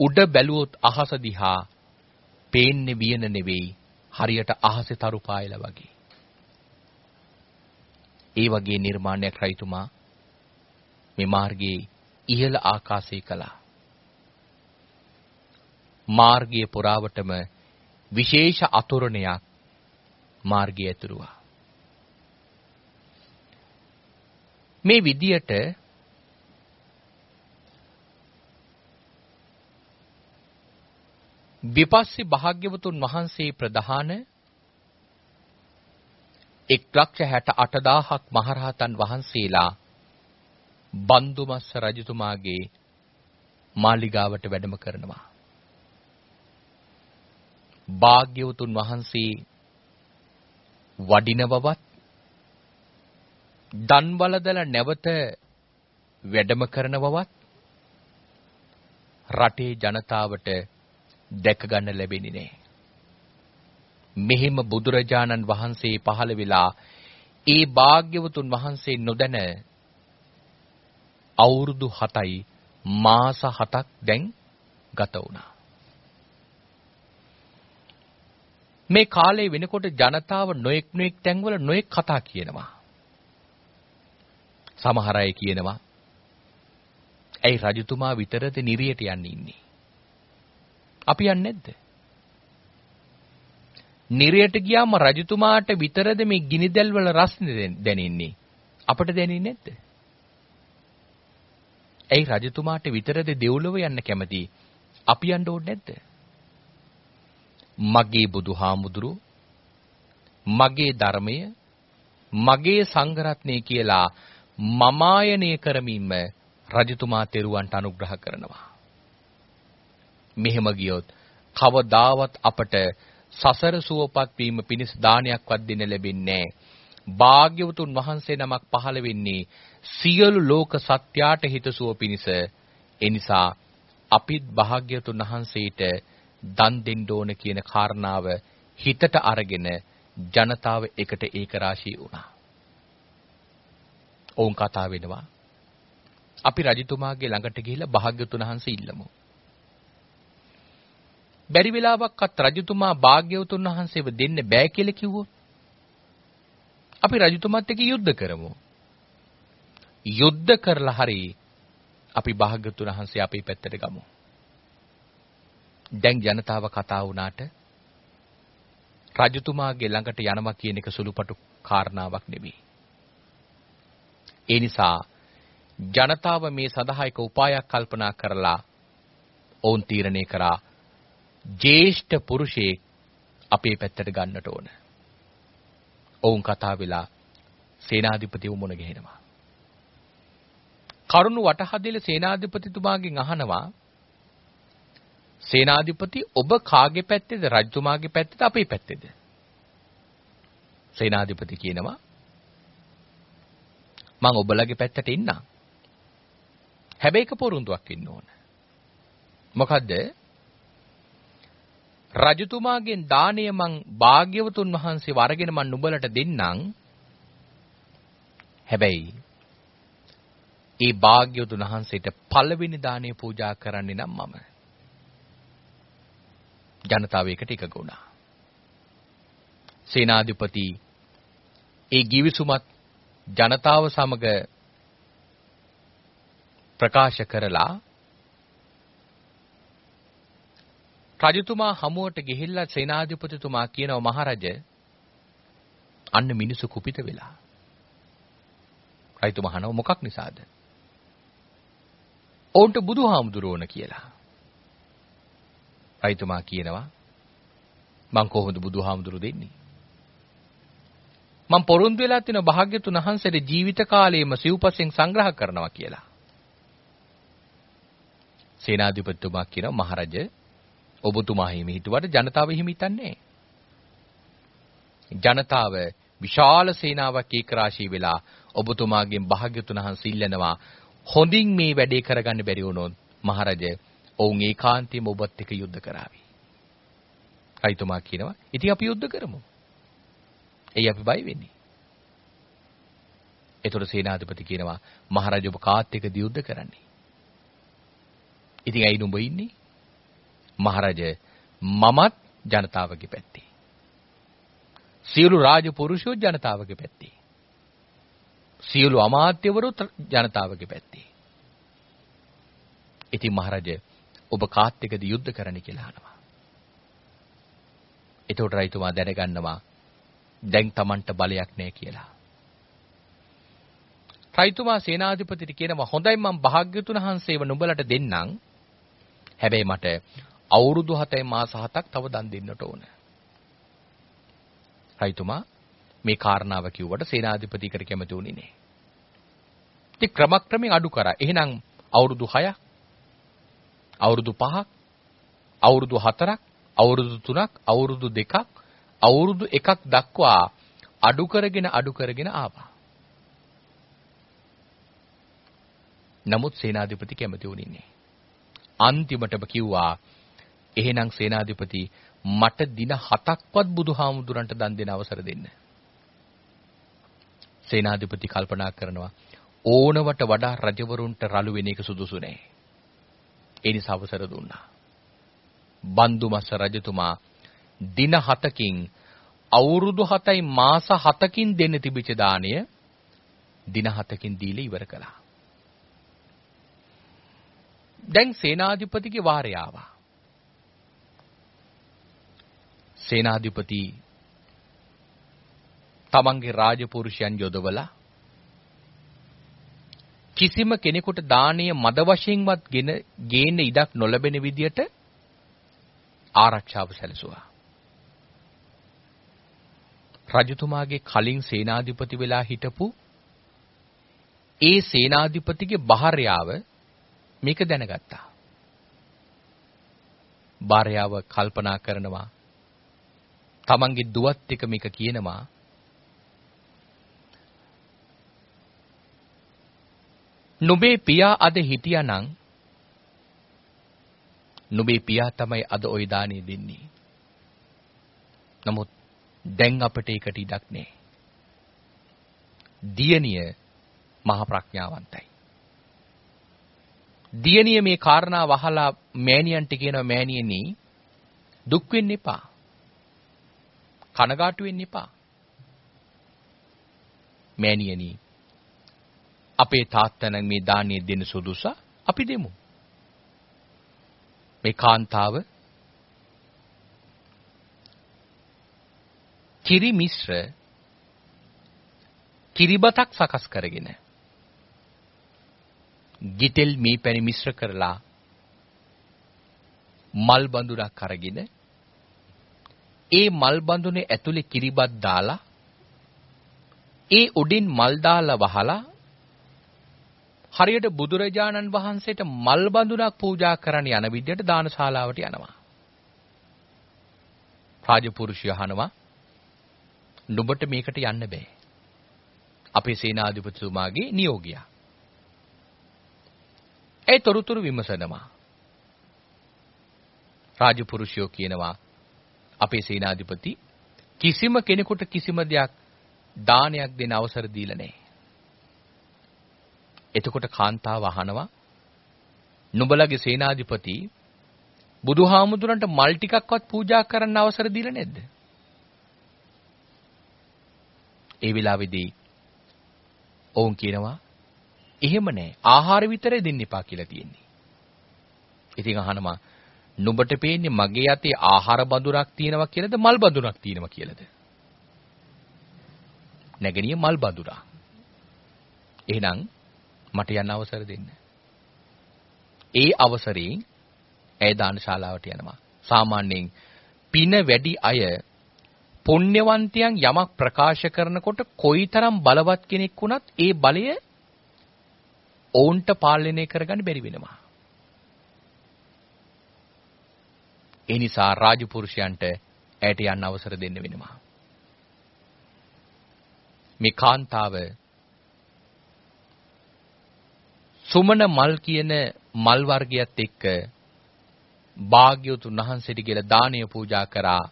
උඩ බැලුවොත් අහස දිහා පේන්නේ වියන නෙවෙයි හරියට අහසේ තරු පායලා වගේ. ඒ වගේ නිර්මාණයක් රයිතුමා මේ මාර්ගයේ ඉහළ ආකාශයේ කළා. මාර්ගයේ පුරාවටම විශේෂ අතුරුණයක් මාර්ගය ඇතුරුවා. මේ විදියට විපස්සී භාග්‍යවතුන් වහන්සේ ප්‍රධාන 168000ක් මහරහතන් වහන්සේලා බන්දුමස්ස රජතුමාගේ මාලිගාවට වැඩම කරනවා. භාග්‍යවතුන් වහන්සේ වඩින බවත් දන් බලදල නැවත වැඩම කරන බවත් රටේ ජනතාවට දැක ගන්න ලැබෙන්නේ නැහැ. මෙහෙම බුදුරජාණන් වහන්සේ පහළ වෙලා ඒ භාග්‍යවතුන් වහන්සේ නොදැන අවුරුදු 7යි මාස 7ක් දැන් ගත වුණා. මේ කාලේ වෙනකොට ජනතාව නොඑක් නොඑක් තැන්වල නොඑක් කතා කියනවා. සමහර අය කියනවා ඇයි රජතුමා විතරද නිරියට යන්නේ ඉන්නේ? අපි යන්නේ නැද්ද? නිරයට ගියාම රජතුමාට විතරද මේ ගිනිදැල් වල රස්නේ දැනෙන්නේ? අපට දැනෙන්නේ නැද්ද? ඇයි රජතුමාට විතරද දෙව්ලොව යන්න කැමති? අපි යන්න ඕනේ නැද්ද? මගේ බුදුහාමුදුරු මගේ ධර්මය මගේ සංඝරත්නය කියලා මමායනය කරමින්ම රජතුමා තෙරුවන්ට අනුග්‍රහ කරනවා. මෙහෙම ගියොත් කවදාවත් අපට සසර සුවපත් වීම පිණිස දානයක්වත් දෙන්න ලැබෙන්නේ නැහැ. භාග්‍යවතුන් වහන්සේ නමක් පහළ වෙන්නේ සියලු ලෝක සත්‍යාට හිතසුව පිණිස එනිසා අපිත් භාග්‍යතුන් වහන්සේට දන් දෙන්න ඕන කියන කාරණාව හිතට අරගෙන ජනතාව එකට ඒකරාශී වුණා. ඔවුන් කතා වෙනවා. අපි රජතුමාගේ ළඟට ගිහිල්ලා භාග්‍යතුන් වහන්සේ ඉල්ලමු. බැරි වෙලාවක්වත් රජතුමා භාග්‍යවතුන් වහන්සේව දෙන්න බෑ කියලා කිව්වොත් අපි රජතුමාත් එක්ක යුද්ධ කරමු. යුද්ධ කරලා හරි අපි භාග්‍යවතුන් වහන්සේ අපේ පැත්තට ගමු. දැන් ජනතාව කතා වුණාට රජතුමාගේ ළඟට යනවා කියන එක සුළුපටු කාරණාවක් නෙමෙයි. ඒ නිසා ජනතාව මේ සඳහා එක උපායක් කල්පනා කරලා ඔවුන් තීරණය කරා ජේෂ්ඨ පුරුෂයෙක් අපේ පැත්තට ගන්නට ඕන. ඔවුන් කතා වෙලා සේනාධිපතිව මුණ ගැහෙනවා. කරුණු වටහදෙල සේනාධිපතිතුමාගෙන් අහනවා සේනාධිපති ඔබ කාගේ පැත්තේද රජතුමාගේ පැත්තේද අපේ පැත්තේද? සේනාධිපති කියනවා මම ඔබලගේ පැත්තට ඉන්නම්. හැබැයි එක පොරොන්දුවක් ඉන්න ඕන. මොකද්ද? රජතුමාගෙන් දාණය මං භාග්‍යවතුන් වහන්සේ වරගෙන මං නුඹලට දෙන්නම්. හැබැයි ඒ භාග්‍යවතුන් වහන්සේට පළවෙනි දාණය පූජා කරන්නේ නම් මම. ජනතාව එකට එකග වුණා. සේනාධිපති ඒ givisුමත් ජනතාව සමග ප්‍රකාශ කරලා රජතුමා හමුවට ගිහිල්ලා සේනාධිපතිතුමා කියනවා මහරජ අන්න මිනිසු කුපිත වෙලා. රජතුමා අහනවා මොකක් නිසාද? ඔවුන්ට බුදුහාමුදුරුවෝ ඕන කියලා. රජතුමා කියනවා මං කොහොමද බුදුහාමුදුරු දෙන්නේ? මං පොරොන්දු වෙලා තියෙන භාග්‍යතුන් වහන්සේගේ ජීවිත කාලයේම සිව්පසෙන් සංග්‍රහ කරනවා කියලා. සේනාධිපතිතුමා කියනවා මහරජ ඔබතුමා හිමි හිතුවට ජනතාව හිමි හිතන්නේ ජනතාව විශාල සේනාවක් ඒකරාශී වෙලා ඔබතුමාගෙන් භාග්‍යතුන් වහන්සේ ඉල්ලනවා හොඳින් මේ වැඩේ කරගන්න බැරි වුණොත් මහරජ ඔවුන් ඒකාන්තයෙන්ම ඔබත් එක්ක යුද්ධ කරાવી. රයිතුමා කියනවා ඉතින් අපි යුද්ධ කරමු. එයි අපි බය වෙන්නේ. ඒතර සේනාධිපති කියනවා මහරජ ඔබ කාත් එක්කද යුද්ධ කරන්නේ? ඉතින් ඇයි නුඹ ඉන්නේ? මහරජ මමත් ජනතාවගේ පැත්තේ. සියලු රාජපුරුෂයෝ ජනතාවගේ පැත්තේ. සියලු අමාත්‍යවරුත් ජනතාවගේ පැත්තේ. ඉතින් මහරජ ඔබ කාත් එක්කද යුද්ධ කරන්න කියලා අහනවා. එතකොට රයිතුමා දැනගන්නවා දැන් Tamanට බලයක් නැහැ කියලා. රයිතුමා සේනාධිපතිට කියනවා හොඳයි මම භාග්‍යතුන් වහන්සේව නුඹලට දෙන්නම්. හැබැයි මට අවුරුදු 7යි මාස 7ක් තව දන් දෙන්නට ඕන. රයිතුමා මේ කාරණාව කිව්වට සේනාධිපතිකට කැමති වුණේ නෑ. ඉතින් ක්‍රමක්‍රමයෙන් අඩු කරා. එහෙනම් අවුරුදු 6ක් අවුරුදු 5ක් අවුරුදු 4ක් අවුරුදු 3ක් අවුරුදු 2ක් අවුරුදු 1ක් දක්වා අඩු කරගෙන අඩු කරගෙන ආවා. නමුත් සේනාධිපති කැමති වුණේ නැහැ. අන්තිමටම කිව්වා එහෙනම් සේනාධිපති මට දින 7ක්වත් බුදුහාමුදුරන්ට දන් දෙන අවසර දෙන්න. සේනාධිපති කල්පනා කරනවා ඕනවට වඩා රජවරුන්ට රළු වෙන එක සුදුසු නෑ. ඒ නිසා අවසර දුන්නා. බන්දුමස්ස රජතුමා දින 7කින් අවුරුදු 7යි මාස 7කින් දෙන්න තිබිච්ච දාණය දින 7කින් දීලා ඉවර කළා. දැන් සේනාධිපතිගේ වාරය ආවා. සේනාධිපති තමන්ගේ රාජපුරුෂයන් යොදවලා කිසිම කෙනෙකුට දානීය මද වශයෙන්වත් ගෙන ගේන්න ඉඩක් නොලැබෙන විදියට ආරක්ෂාව සැලසුවා. රජතුමාගේ කලින් සේනාධිපති වෙලා හිටපු ඒ සේනාධිපතිගේ භාර්යාව මේක දැනගත්තා. භාර්යාව කල්පනා කරනවා තමන්ගේ දුවත් එක මේක කියනවා නුඹේ පියා අද හිටියානම් නුඹේ පියා තමයි අද ওই දාණය දෙන්නේ. නමුත් දැන් අපිට ඒකට ඉඩක් නැහැ. දියණිය මහා ප්‍රඥාවන්තයි. දියණිය මේ කාරණාව අහලා මෑණියන්ට කියනවා මෑණියනි දුක් වෙන්න එපා. කනගාටු වෙන්න එපා. මෑණියනි අපේ තාත්තා නම් මේ දානිය දෙන්න සුදුස අපි දෙමු. මේ කාන්තාව කිරි මිශ්‍ර කිරිබතක් සකස් කරගෙන ගිතෙල් මී පැණි මිශ්‍ර කරලා මල් බඳුරක් අරගෙන ඒ මල් බඳුනේ ඇතුලේ කිරිබත් දාලා ඒ උඩින් මල් දාලා වහලා හරියට බුදුරජාණන් වහන්සේට මල් බඳුනක් පූජා කරන්න යන විදිහට දානශාලාවට යනවා. රාජපුරුෂය අහනවා නුඹට මේකට යන්න බෑ. අපේ සේනාධිපතිතුමාගේ නියෝගය. ඒ තොරතුරු විමසනවා. රාජපුරුෂයෝ කියනවා අපේ සේනාධිපති කිසිම කෙනෙකුට කිසිම දෙයක් දානයක් දෙන්න අවසර දීලා නැහැ. එතකොට කාන්තාව අහනවා නුඹලගේ සේනාධිපති බුදුහාමුදුරන්ට මල් ටිකක්වත් පූජා කරන්න අවසර දීලා නැද්ද? ඒ වෙලාවේදී ඔවුන් කියනවා එහෙම නෑ. ආහාර විතරේ දෙන්න එපා කියලා තියෙන්නේ. ඉතින් අහනවා නුඹට පේන්නේ මගේ අතේ ආහාර බඳුරක් තියෙනවා කියලාද මල් බඳුරක් තියෙනවා කියලාද? නැගණිය මල් බඳුරා. එහෙනම් මට යන්න අවසර දෙන්න. ඒ අවසරයෙන් ඇය දානශාලාවට යනවා. සාමාන්‍යයෙන් පින වැඩි අය පුණ්‍යවන්තයන් යමක් ප්‍රකාශ කරනකොට කොයිතරම් බලවත් කෙනෙක් වුණත් ඒ බලය ඔවුන්ට පාලනය කරගන්න බැරි වෙනවා. ඒ නිසා රාජපුරුෂයන්ට ඇයට යන්න අවසර දෙන්න වෙනවා. මේ කාන්තාව සුමන මල් කියන මල් වර්ගයත් එක්ක භාග්‍යවතුන් වහන්සේට කියලා දානය පූජා කරා.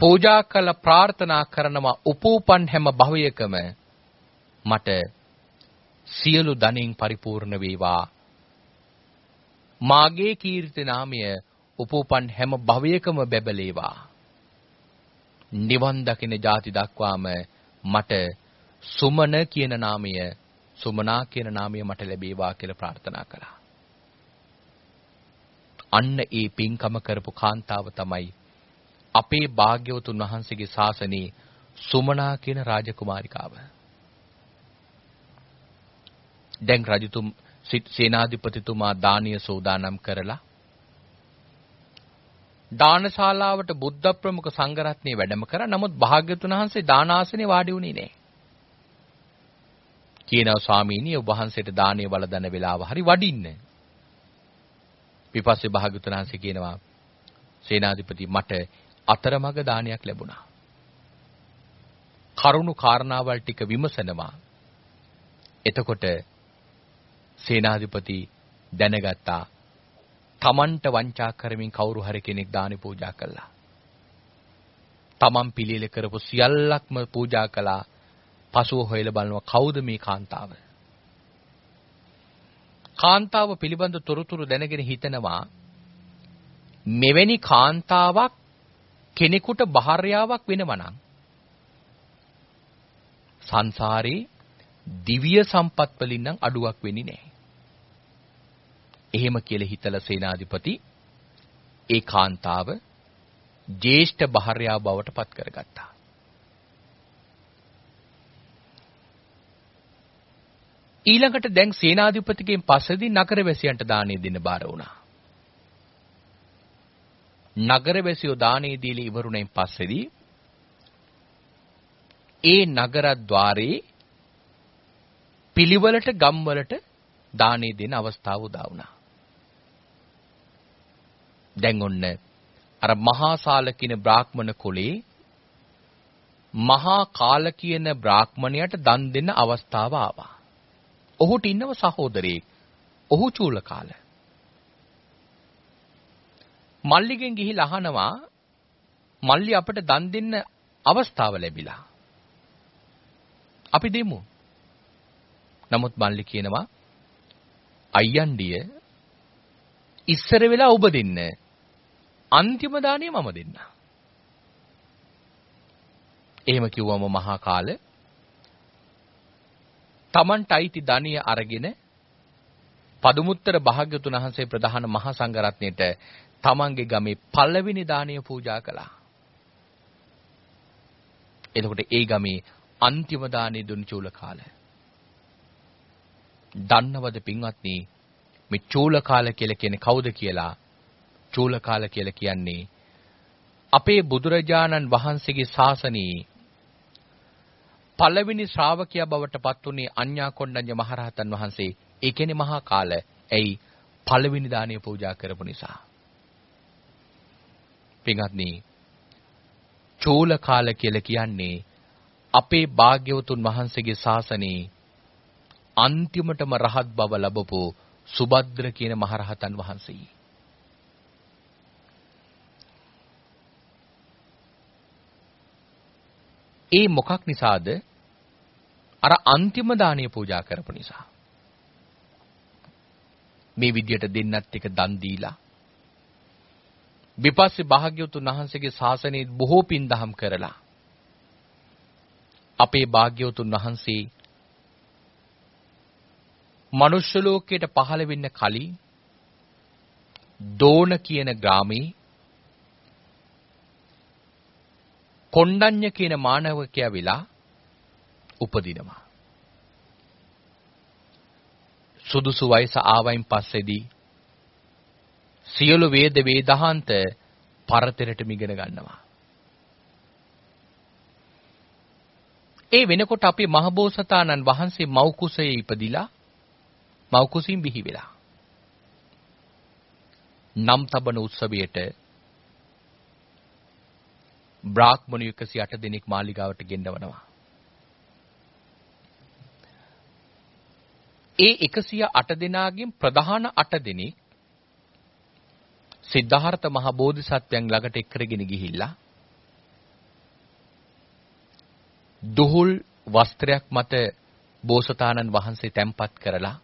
පූජා කළ ප්‍රාර්ථනා කරනවා උපූපන් හැම භවයකම මට සියලු ධනෙන් පරිපූර්ණ වේවා. මාගේ කීර්ති නාමය උපූපන් හැම භවයකම බැබලේවා. නිවන් දකින ಜಾති දක්වාම මට සුමන කියන නාමය සුමනා කියන නාමය මට ලැබේවා කියලා ප්‍රාර්ථනා කළා. අන්න ඒ පින්කම කරපු කාන්තාව තමයි අපේ භාග්‍යවතුන් වහන්සේගේ ශාසනයේ සුමනා කියන රාජකුමාරිකාව. දැන් රජතුම් සේනාධිපතිතුමා දානීය සෝදානම් කරලා දානශාලාවට බුද්ධ ප්‍රමුඛ සංඝරත්නය වැඩම කරා. නමුත් භාග්‍යතුන් වහන්සේ දානාසනේ වාඩි වුණේ නැහැ. කියනවා ස්වාමීනි ඔබ වහන්සේට දානේ වළඳන වෙලාව හරි වඩින්න. විපස්සේ භාග්‍යතුන් වහන්සේ කියනවා සේනාධිපති මට අතරමඟ දානයක් ලැබුණා. කරුණු කාරණාවල් ටික විමසනවා. එතකොට සේනාධිපති දැනගත්තා තමන්ට වංචා කරමින් කවුරු හරි කෙනෙක් දානි පූජා කළා. තමන් පිළිල කරපු සියල්ලක්ම පූජා කළා. පසුව හොයලා බලනවා කවුද මේ කාන්තාව? කාන්තාව පිළිබඳ තොරතුරු දැනගෙන හිතනවා මෙවැනි කාන්තාවක් කෙනෙකුට භාර්යාවක් වෙනවා නම් සංසාරේ දිව්‍ය සම්පත් වලින් නම් අඩුවක් වෙන්නේ නැහැ. එහෙම කියලා හිතලා සේනාධිපති ඒ කාන්තාව ජේෂ්ඨ භාර්යාව බවට පත් කරගත්තා. ඊළඟට දැන් සේනාධිපතිගෙන් පස්සේදී නගරවැසියන්ට දාණය දෙන්න බාර වුණා. නගරවැසියෝ දාණය දීලා ඉවරුණෙන් පස්සේදී ඒ නගරද්්වාරේ පිළිවෙලට ගම්වලට දාණය දෙන අවස්ථාව උදා වුණා. දැන් ඔන්න අර මහා සාල කියන බ්‍රාහ්මණ කුලේ මහා කාල කියන බ්‍රාහ්මණයට දන් දෙන්න අවස්ථාව ආවා. ඔහුට ඉන්නව සහෝදරයෙක්. ඔහු චූලකාල. මල්ලිගෙන් ගිහිලා අහනවා මල්ලි අපිට දන් දෙන්න අවස්ථාව ලැබිලා. අපි දෙමු. නමුත් මල්ලි කියනවා අයියන්ඩිය ඉස්සර වෙලා ඔබ දෙන්න. අන්තිම දාණය මම දෙන්න. එහෙම කිව්වම මහා කාල Tamanට අයිති ධනිය අරගෙන පදුමුත්තර භාග්‍යතුන් වහන්සේ ප්‍රධාන මහා සංඝරත්නයට තමන්ගේ ගමේ පළවෙනි දාණය පූජා කළා. එතකොට ඒ ගමේ අන්තිම දාණය දුන් චූල කාලය. දන්නවද පින්වත්නි මේ චූල කාල කියලා කියන්නේ කවුද කියලා? චූල කාල කියලා කියන්නේ අපේ බුදුරජාණන් වහන්සේගේ ශාසනයේ පළවෙනි ශ්‍රාවකයා බවට පත් වුණේ අඤ්ඤා කොණ්ඩඤ්ඤ මහරහතන් වහන්සේ. ඒ කියන්නේ මහා කාල. එයි පළවෙනි දාණය පූජා කරපු නිසා. පින්වත්නි චූල කාල කියලා කියන්නේ අපේ භාග්‍යවතුන් වහන්සේගේ ශාසනයේ අන්තිමටම රහත් බව ලැබපු සුබද්‍ර කියන මහරහතන් වහන්සේ. ඒ මොකක් නිසාද? අර අන්තිම දාණය පූජා කරපු නිසා. මේ විදියට දෙන්නත් එක දන් දීලා විපස්සී භාග්‍යවතුන් වහන්සේගේ ශාසනයේ බොහෝ පින් දහම් කරලා අපේ භාග්‍යවතුන් වහන්සේ මනුෂ්‍ය ලෝකයට පහළ වෙන්න කලින් දෝන කියන ග්‍රාමේ කොණ්ඩඤ්ඤ කියන මානවකයා විලා උපදිනවා. සුදුසු වයස ආවයින් පස්සේදී සියලු වේද වේදාන්ත පරතරට මිගෙන ගන්නවා. ඒ වෙනකොට අපේ මහබෝසතාණන් වහන්සේ මව් කුසයේ ඉපදිලා මව් කුසින් බිහි වෙලා. නම් තබන උත්සවයට බ්‍රාහ්මණයෝ 108 දෙනෙක් මාලිගාවට ගෙන්නවනවා. ඒ 108 දෙනාගෙන් ප්‍රධාන 8 දෙනෙක් සිද්ධාර්ථ මහ බෝධිසත්වයන් ළඟට එක්කරගෙන ගිහිල්ලා දුහුල් වස්ත්‍රයක් මත බෝසතාණන් වහන්සේ තැන්පත් කරලා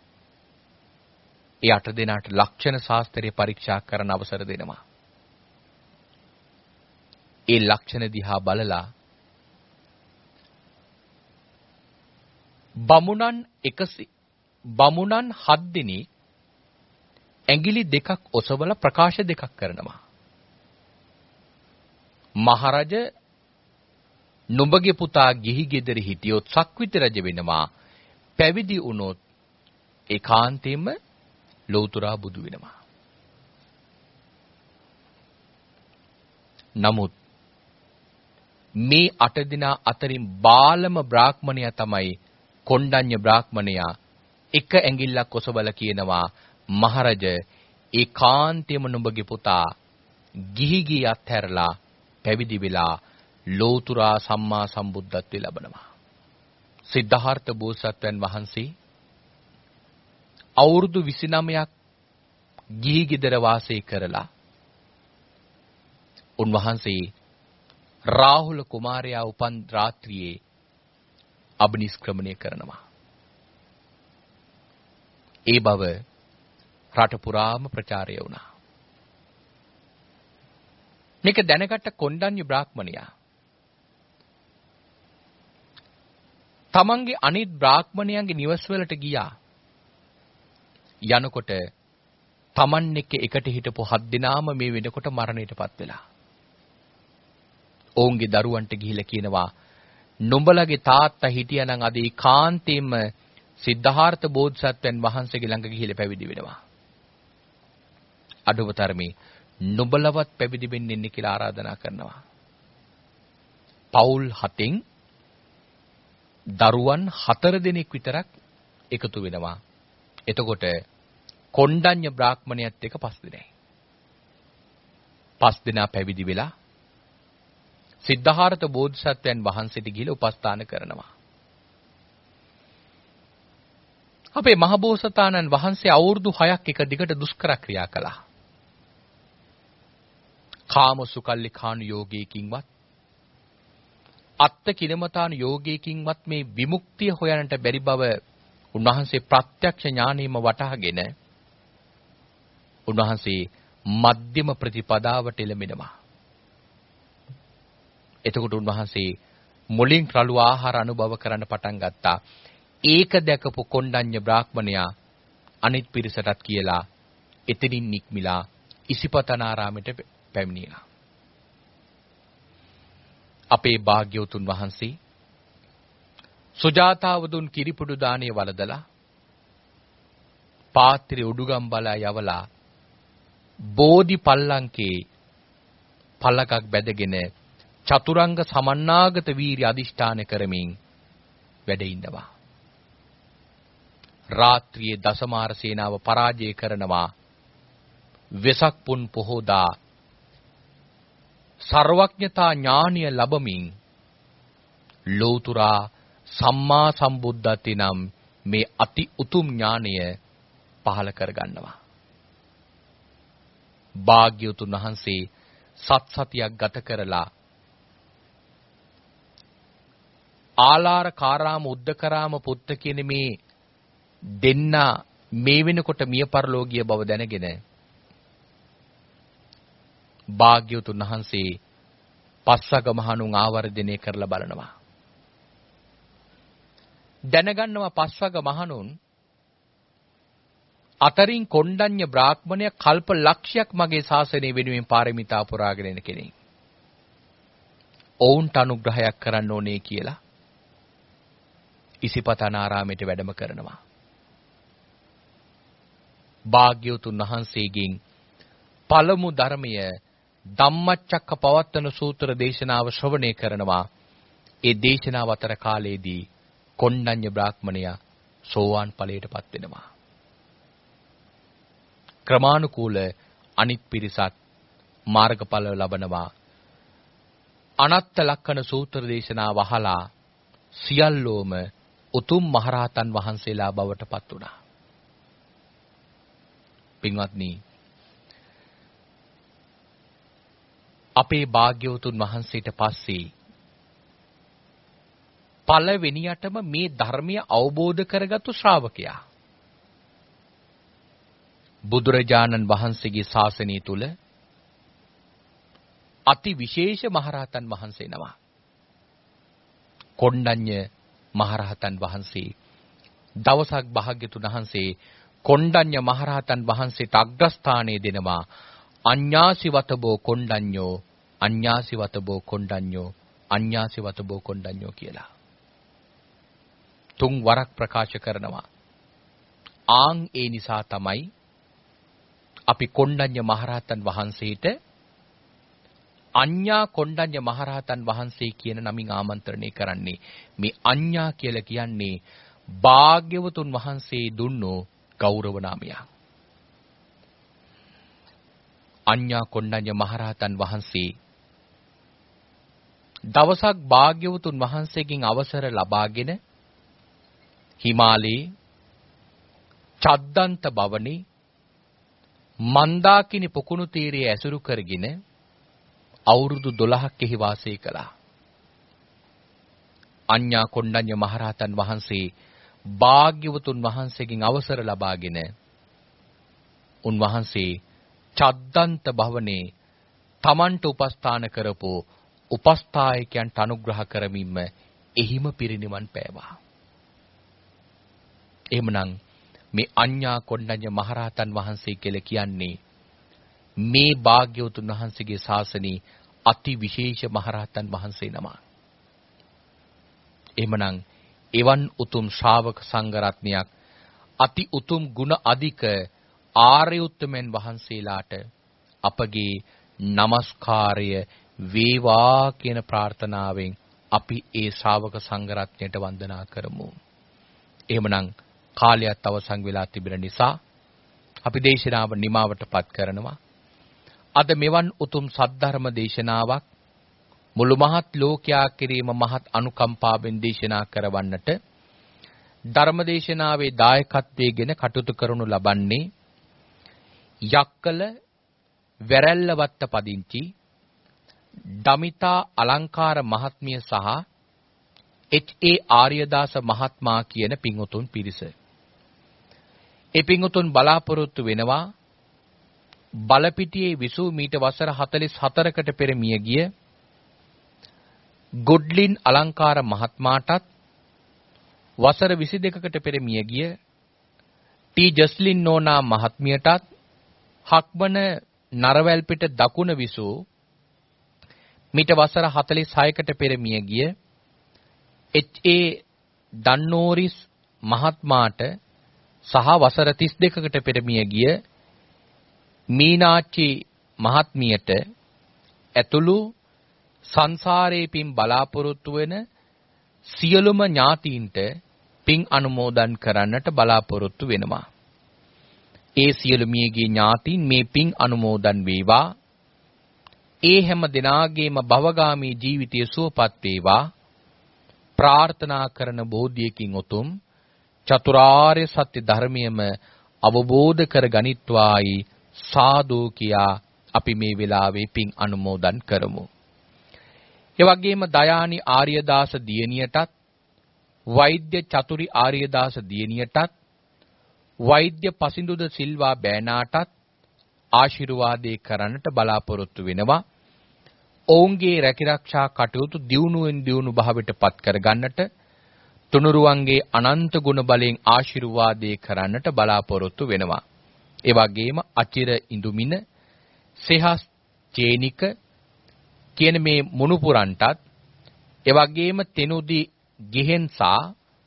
ඒ අට දෙනාට ලක්ෂණ ශාස්ත්‍රය පරීක්ෂා කරන්න අවසර දෙනවා. ඒ ලක්ෂණ දිහා බලලා බමුණන් 100 බමුණන් 7 දෙනෙක් ඇඟිලි දෙකක් ඔසවලා ප්‍රකාශ දෙකක් කරනවා. මහරජ නුඹගේ පුතා ගිහි ගෙදර හිටියොත් සක්විති රජ වෙනවා. පැවිදි වුණොත් ඒකාන්තයෙන්ම ලෞතුරා බුදු වෙනවා. නමුත් මේ අට දිනා අතරින් බාලම බ්‍රාහ්මණයා තමයි කොණ්ඩඤ්ඤ බ්‍රාහ්මණයා එක ඇඟිල්ලක් ඔසවලා කියනවා මහරජ ඒකාන්තයෙන්ම නුඹගේ පුතා ගිහි ගිය අත්හැරලා පැවිදි වෙලා ලෝතුරා සම්මා සම්බුද්ධත්වය ලබනවා. සිද්ධාර්ථ බෝසත්වයන් වහන්සේ අවුරුදු 29ක් ගිහි ගෙදර වාසය කරලා උන්වහන්සේ රාහුල කුමාරයා උපන් රාත්‍රියේ අබිනිෂ්ක්‍රමණය කරනවා. ඒ බව රට පුරාම ප්‍රචාරය වුණා. මේක දැනගත්ත කොණ්ඩඤ්ඤ බ්‍රාහ්මණයා තමන්ගේ අනිත් බ්‍රාහ්මණයන්ගේ නිවස්වලට ගියා. යනකොට තමන් එක්ක එකට හිටපු හත් දෙනාම මේ වෙනකොට මරණයටපත් වෙලා. ඔවුන්ගේ දරුවන්ට ගිහිලා කියනවා නුඹලගේ තාත්තා හිටියානම් අද ඒකාන්තයෙන්ම සිද්ධාර්ථ බෝධිසත්වයන් වහන්සේගේ ළඟ ගිහිලා පැවිදි වෙනවා. අඩුවතරමේ නුඹලවත් පැවිදි වෙන්න ඉන්න කියලා ආරාධනා කරනවා. පවුල් හතෙන් දරුවන් හතර දෙනෙක් විතරක් එකතු වෙනවා. එතකොට කොණ්ඩඤ්ඤ බ්‍රාහ්මණයත් එක්ක පස් දෙනයි. පස් දෙනා පැවිදි වෙලා සිද්ධාර්ථ බෝධිසත්වයන් වහන්සේට ගිහිලා උපස්ථාන කරනවා. අපේ මහබෝසතාණන් වහන්සේ අවුරුදු 6ක් එක දිගට දුෂ්කර ක්‍රියා කළා. කාමසුකල්ලි කාණු යෝගයකින්වත් අත්ත කිලමතාන යෝගයකින්වත් මේ විමුක්තිය හොයන්නට බැරි බව උන්වහන්සේ ප්‍රත්‍යක්ෂ ඥානෙම වටහාගෙන උන්වහන්සේ මධ්‍යම ප්‍රතිපදාවට එළඹෙනවා. එතකොට උන්වහන්සේ මුලින් රළු ආහාර අනුභව කරන්න පටන් ගත්තා. ඒක දැකපු කොණ්ඩඤ්ඤ බ්‍රාහ්මණයා අනිත් පිරිසටත් කියලා එතනින් නික්මිලා ඉසිපතනාරාමයට පැමිණියා. අපේ භාග්‍යවතුන් වහන්සේ සුජාතාව දුන් කිරිපුඩු දාණය වළදලා පාත්‍රි උඩුගම් බලා යවලා බෝධි පල්ලංකේ පල්ලකක් බැදගෙන චතුරංග සමන්නාගත වීරිය අදිෂ්ඨාන කරමින් වැඩ ඉන්නවා. රාත්‍රියේ දසමාර සේනාව පරාජය කරනවා. වෙසක් පුන් පොහෝදා ਸਰවඥතා ඥානිය ලැබමින් ලෝතුරා සම්මා සම්බුද්ධත්වයේ නම් මේ අති උතුම් ඥානය පහල කරගන්නවා. භාග්‍යවතුන් වහන්සේ සත් සතියක් ගත කරලා ආලාර කාරාම උද්දකරාම පුත්ත කියන මේ දෙන්න මේ වෙනකොට මිය පරලෝකීය බව දැනගෙන භාග්‍යවතුන් වහන්සේ පස්සක මහණුන් ආවර්ජනය කරලා බලනවා. දැනගන්නවා පස්වග මහණුන් අතරින් කොණ්ඩඤ්ඤ බ්‍රාහ්මණය කල්ප ලක්ෂයක් මගේ ශාසනය වෙනුවෙන් පාරමිතා පුරාගෙන එන කෙනෙක්. ඔවුන්ට අනුග්‍රහයක් කරන්න ඕනේ කියලා ඉසිපතනාරාමයට වැඩම කරනවා. භාග්‍යවතුන් වහන්සේගෙන් පළමු ධර්මය ධම්මචක්ක පවත්තන සූත්‍ර දේශනාව ශ්‍රවණය කරනවා. ඒ දේශනාව අතර කාලයේදී කොණ්ඩඤ්ඤ බ්‍රාහ්මණයා සෝවාන් ඵලයටපත් වෙනවා. ක්‍රමානුකූල අනිත් පිරිසත් මාර්ගඵල ලබනවා. අනත්ත ලක්කන සූත්‍ර දේශනාව අහලා සියල්ලෝම උතුම් මහරහතන් වහන්සේලා බවට පත් වුණා. පින්වත්නි අපේ භාග්‍යවතුන් වහන්සේට පස්සේ පළවෙනියටම මේ ධර්මය අවබෝධ කරගත්තු ශ්‍රාවකයා බුදුරජාණන් වහන්සේගේ ශාසනය තුල අති විශේෂ මහරහතන් වහන්සේ නම. කොණ්ඩඤ්ඤ මහරහතන් වහන්සේ දවසක් භාග්‍යතුන් වහන්සේ කොණ්ඩඤ්ඤ මහරහතන් වහන්සේට අග්‍රස්ථානයේ දෙනවා අඤ්ඤාසිවතබෝ කොණ්ඩඤ්ඤෝ අඤ්ඤාසිවතබෝ කොණ්ඩඤ්ඤෝ අඤ්ඤාසිවතබෝ කොණ්ඩඤ්ඤෝ කියලා. තුන් වරක් ප්‍රකාශ කරනවා. ආන් ඒ නිසා තමයි අපි කොණ්ඩඤ්ඤ මහරහතන් වහන්සේට අඤ්ඤා කොණ්ඩඤ්ඤ මහරහතන් වහන්සේ කියන නමින් ආමන්ත්‍රණය කරන්නේ. මේ අඤ්ඤා කියලා කියන්නේ භාග්‍යවතුන් වහන්සේ දුන්නෝ ගෞරව නාමයක්. අඤ්ඤා කොණ්ඩඤ්ඤ මහරහතන් වහන්සේ දවසක් භාග්‍යවතුන් වහන්සේගෙන් අවසර ලබාගෙන හිමාලයේ චද්දන්ත බවනේ මන්දාකිනි පොකුණු තීරයේ ඇසුරු කරගෙන අවුරුදු 12ක් එහි වාසය කළා. අඤ්ඤා කොණ්ඩඤ්ඤ මහරහතන් වහන්සේ භාග්‍යවතුන් වහන්සේගෙන් අවසර ලබාගෙන උන්වහන්සේ චද්දන්ත භවනේ තමන්ට උපස්ථාන කරපු උපස්ථායකයන්ට අනුග්‍රහ කරමින්ම එහිම පිරිනිවන් පෑවා. එහෙමනම් මේ අඤ්ඤා කොණ්ඩඤ්ඤ මහරහතන් වහන්සේ කියලා කියන්නේ මේ භාග්‍යවතුන් වහන්සේගේ ශාසනයේ අති විශේෂ මහරහතන් වහන්සේ නම. එහෙමනම් එවන් උතුම් ශ්‍රාවක සංඝ රත්නයක් අති උතුම් ගුණ අධික ආර්ය උත්තමයන් වහන්සේලාට අපගේ নমස්කාරය වේවා කියන ප්‍රාර්ථනාවෙන් අපි ඒ ශ්‍රාවක සංඝ රත්නයට වන්දනා කරමු. එහෙමනම් කාලයත් අවසන් වෙලා තිබෙන නිසා අපි දේශනාව නිමාවටපත් කරනවා. අද මෙවන් උතුම් සද්ධර්ම දේශනාවක් මුළු මහත් ලෝකයා කිරීම මහත් අනුකම්පාවෙන් දේශනා කරවන්නට ධර්මදේශනාවේ දායකත්වයේගෙන කටයුතු කරනු ලබන්නේ යක්කල වැරැල්ලවත්ත පදිංචි ඩමිතා අලංකාර මහත්මිය සහ එච්.ඒ. ආර්යදාස මහත්මයා කියන පින්වතුන් පිරිස. ඒ පින්වතුන් බලාපොරොත්තු වෙනවා බලපිටියේ විසූ මීට වසර 44කට පෙර මිය ගිය ගොඩ්ලින් අලංකාර මහත්මයාටත් වසර 22කට පෙර මිය ගිය ටී ජස්ලින් නෝනා මහත්මියටත් හක්මන නරවැල්පිට දකුණ විසූ මිට වසර 46කට පෙර මිය ගිය එච්.ඒ. දන්නෝරිස් මහත්මාට සහ වසර 32කට පෙර මිය ගිය මීනාච්චි මහත්මියට ඇතුළු සංසාරේ පින් බලාපොරොත්තු වෙන සියලුම ඥාතීන්ට පින් අනුමෝදන් කරන්නට බලාපොරොත්තු වෙනවා. ඒ සියලු මියගේ ඥාතීන් මේ පින් අනුමෝදන් වේවා. ඒ හැම දිනාගේම භවගාමී ජීවිතය සුවපත් වේවා. ප්‍රාර්ථනා කරන බෝධියකින් උතුම් චතුරාර්ය සත්‍ය ධර්මයම අවබෝධ කර ගනිත්වායි සාදු කියා අපි මේ වෙලාවේ පින් අනුමෝදන් කරමු. ඒ වගේම දයානි ආර්යදාස දියණියටත් වෛද්‍ය චතුරි ආර්යදාස දියණියටත් වෛද්‍ය පසින්දුද සිල්වා බෑනාටත් ආශිර්වාදේ කරන්නට බලාපොරොත්තු වෙනවා. ඔවුන්ගේ රැකිරක්ෂා කටයුතු දියුණුවෙන් දියුණු භාවයට පත් කරගන්නට තුනුරුවන්ගේ අනන්ත ගුණ බලයෙන් ආශිර්වාදේ කරන්නට බලාපොරොත්තු වෙනවා. ඒ වගේම අචිර ඉඳුමින සෙහස් චේනික කියන මේ මුණුපුරන්ටත් ඒ වගේම තෙනුදි ගෙහෙන්සා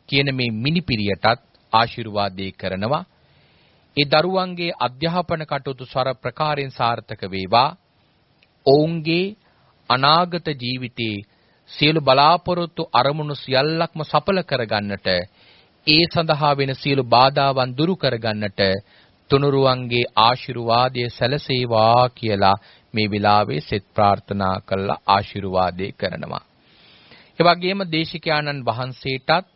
කියන මේ මිනිපිරියටත් ආශිර්වාදේ කරනවා. ඒ දරුවන්ගේ අධ්‍යාපන කටයුතු ස්වර ප්‍රකාරයෙන් සාර්ථක වේවා. ඔවුන්ගේ අනාගත ජීවිතේ සියලු බලාපොරොත්තු අරමුණු සියල්ලක්ම සඵල කරගන්නට ඒ සඳහා වෙන සියලු බාධාවන් දුරු කරගන්නට තුනුරුවන්ගේ ආශිර්වාදය සැලසේවා කියලා මේ වෙලාවේ සෙත් ප්‍රාර්ථනා කරලා ආශිර්වාදේ කරනවා. ඒ වගේම දේශිකානන් වහන්සේටත්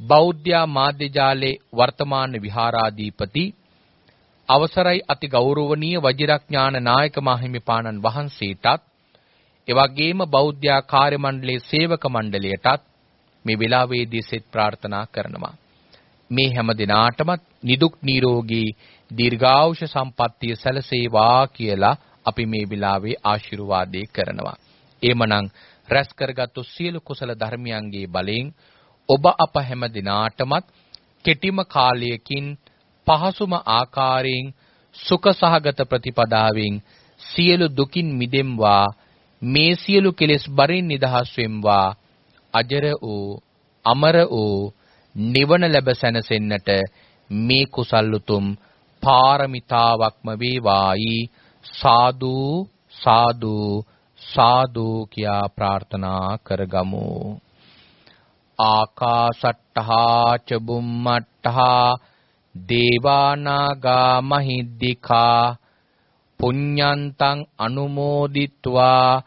බෞද්ධ මාධ්‍ය ජාලේ වර්තමාන විහාරාධිපති අවසරයි අති ගෞරවනීය වජිරඥාන නායක මාහිමිපාණන් වහන්සේටත් එවැගේම බෞද්ධ කාර්ය මණ්ඩලයේ සේවක මණ්ඩලයටත් මේ වෙලාවේදී සෙත් ප්‍රාර්ථනා කරනවා. මේ හැම දිනාටමත් නිදුක් නිරෝගී දීර්ඝායුෂ සම්පන්නිය සැලසේවා කියලා අපි මේ වෙලාවේ ආශිර්වාදේ කරනවා. එමනම් රැස් කරගත්තු සියලු කුසල ධර්මයන්ගේ බලයෙන් ඔබ අප හැම දිනාටමත් කෙටිම කාලයකින් පහසුම ආකාරයෙන් සුඛ සහගත ප්‍රතිපදාවෙන් සියලු දුකින් මිදෙම්වා මේ සියලු කෙලෙස් බරින් නිදහස් වෙම්වා අජර වූ අමර වූ නිවන ලැබ සැනසෙන්නට මේ කුසල් උතුම් පාරමිතාවක්ම වේවායි. සාදු සාදු සාදු කියා ප්‍රාර්ථනා කරගමු. ආකාසට්ඨහා ච බුම්මට්ඨහා දේවානාගා මහිද්దికා පුඤ්ඤන්තං අනුමෝදිත්වා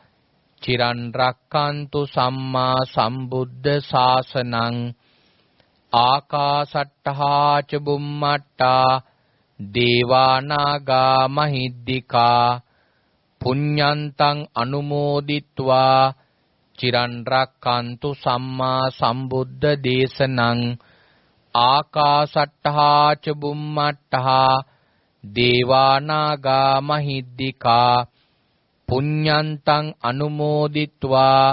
චිරන් රක්칸තු සම්මා සම්බුද්ධ ශාසනං ආකාසට්ටහා ච බුම්මට්ටා දේවානාගා මහිද්దికා පුඤ්ඤන්තං අනුමෝදිත්වා චිරන් රක්칸තු සම්මා සම්බුද්ධ දේශනං ආකාසට්ටහා ච බුම්මට්ටහා දේවානාගා මහිද්దికා පුඤ්ඤන්තං අනුමෝදිත්වා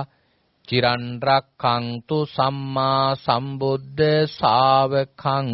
චිරන් රක්ඛන්තු සම්මා සම්බුද්ධ ශාවකං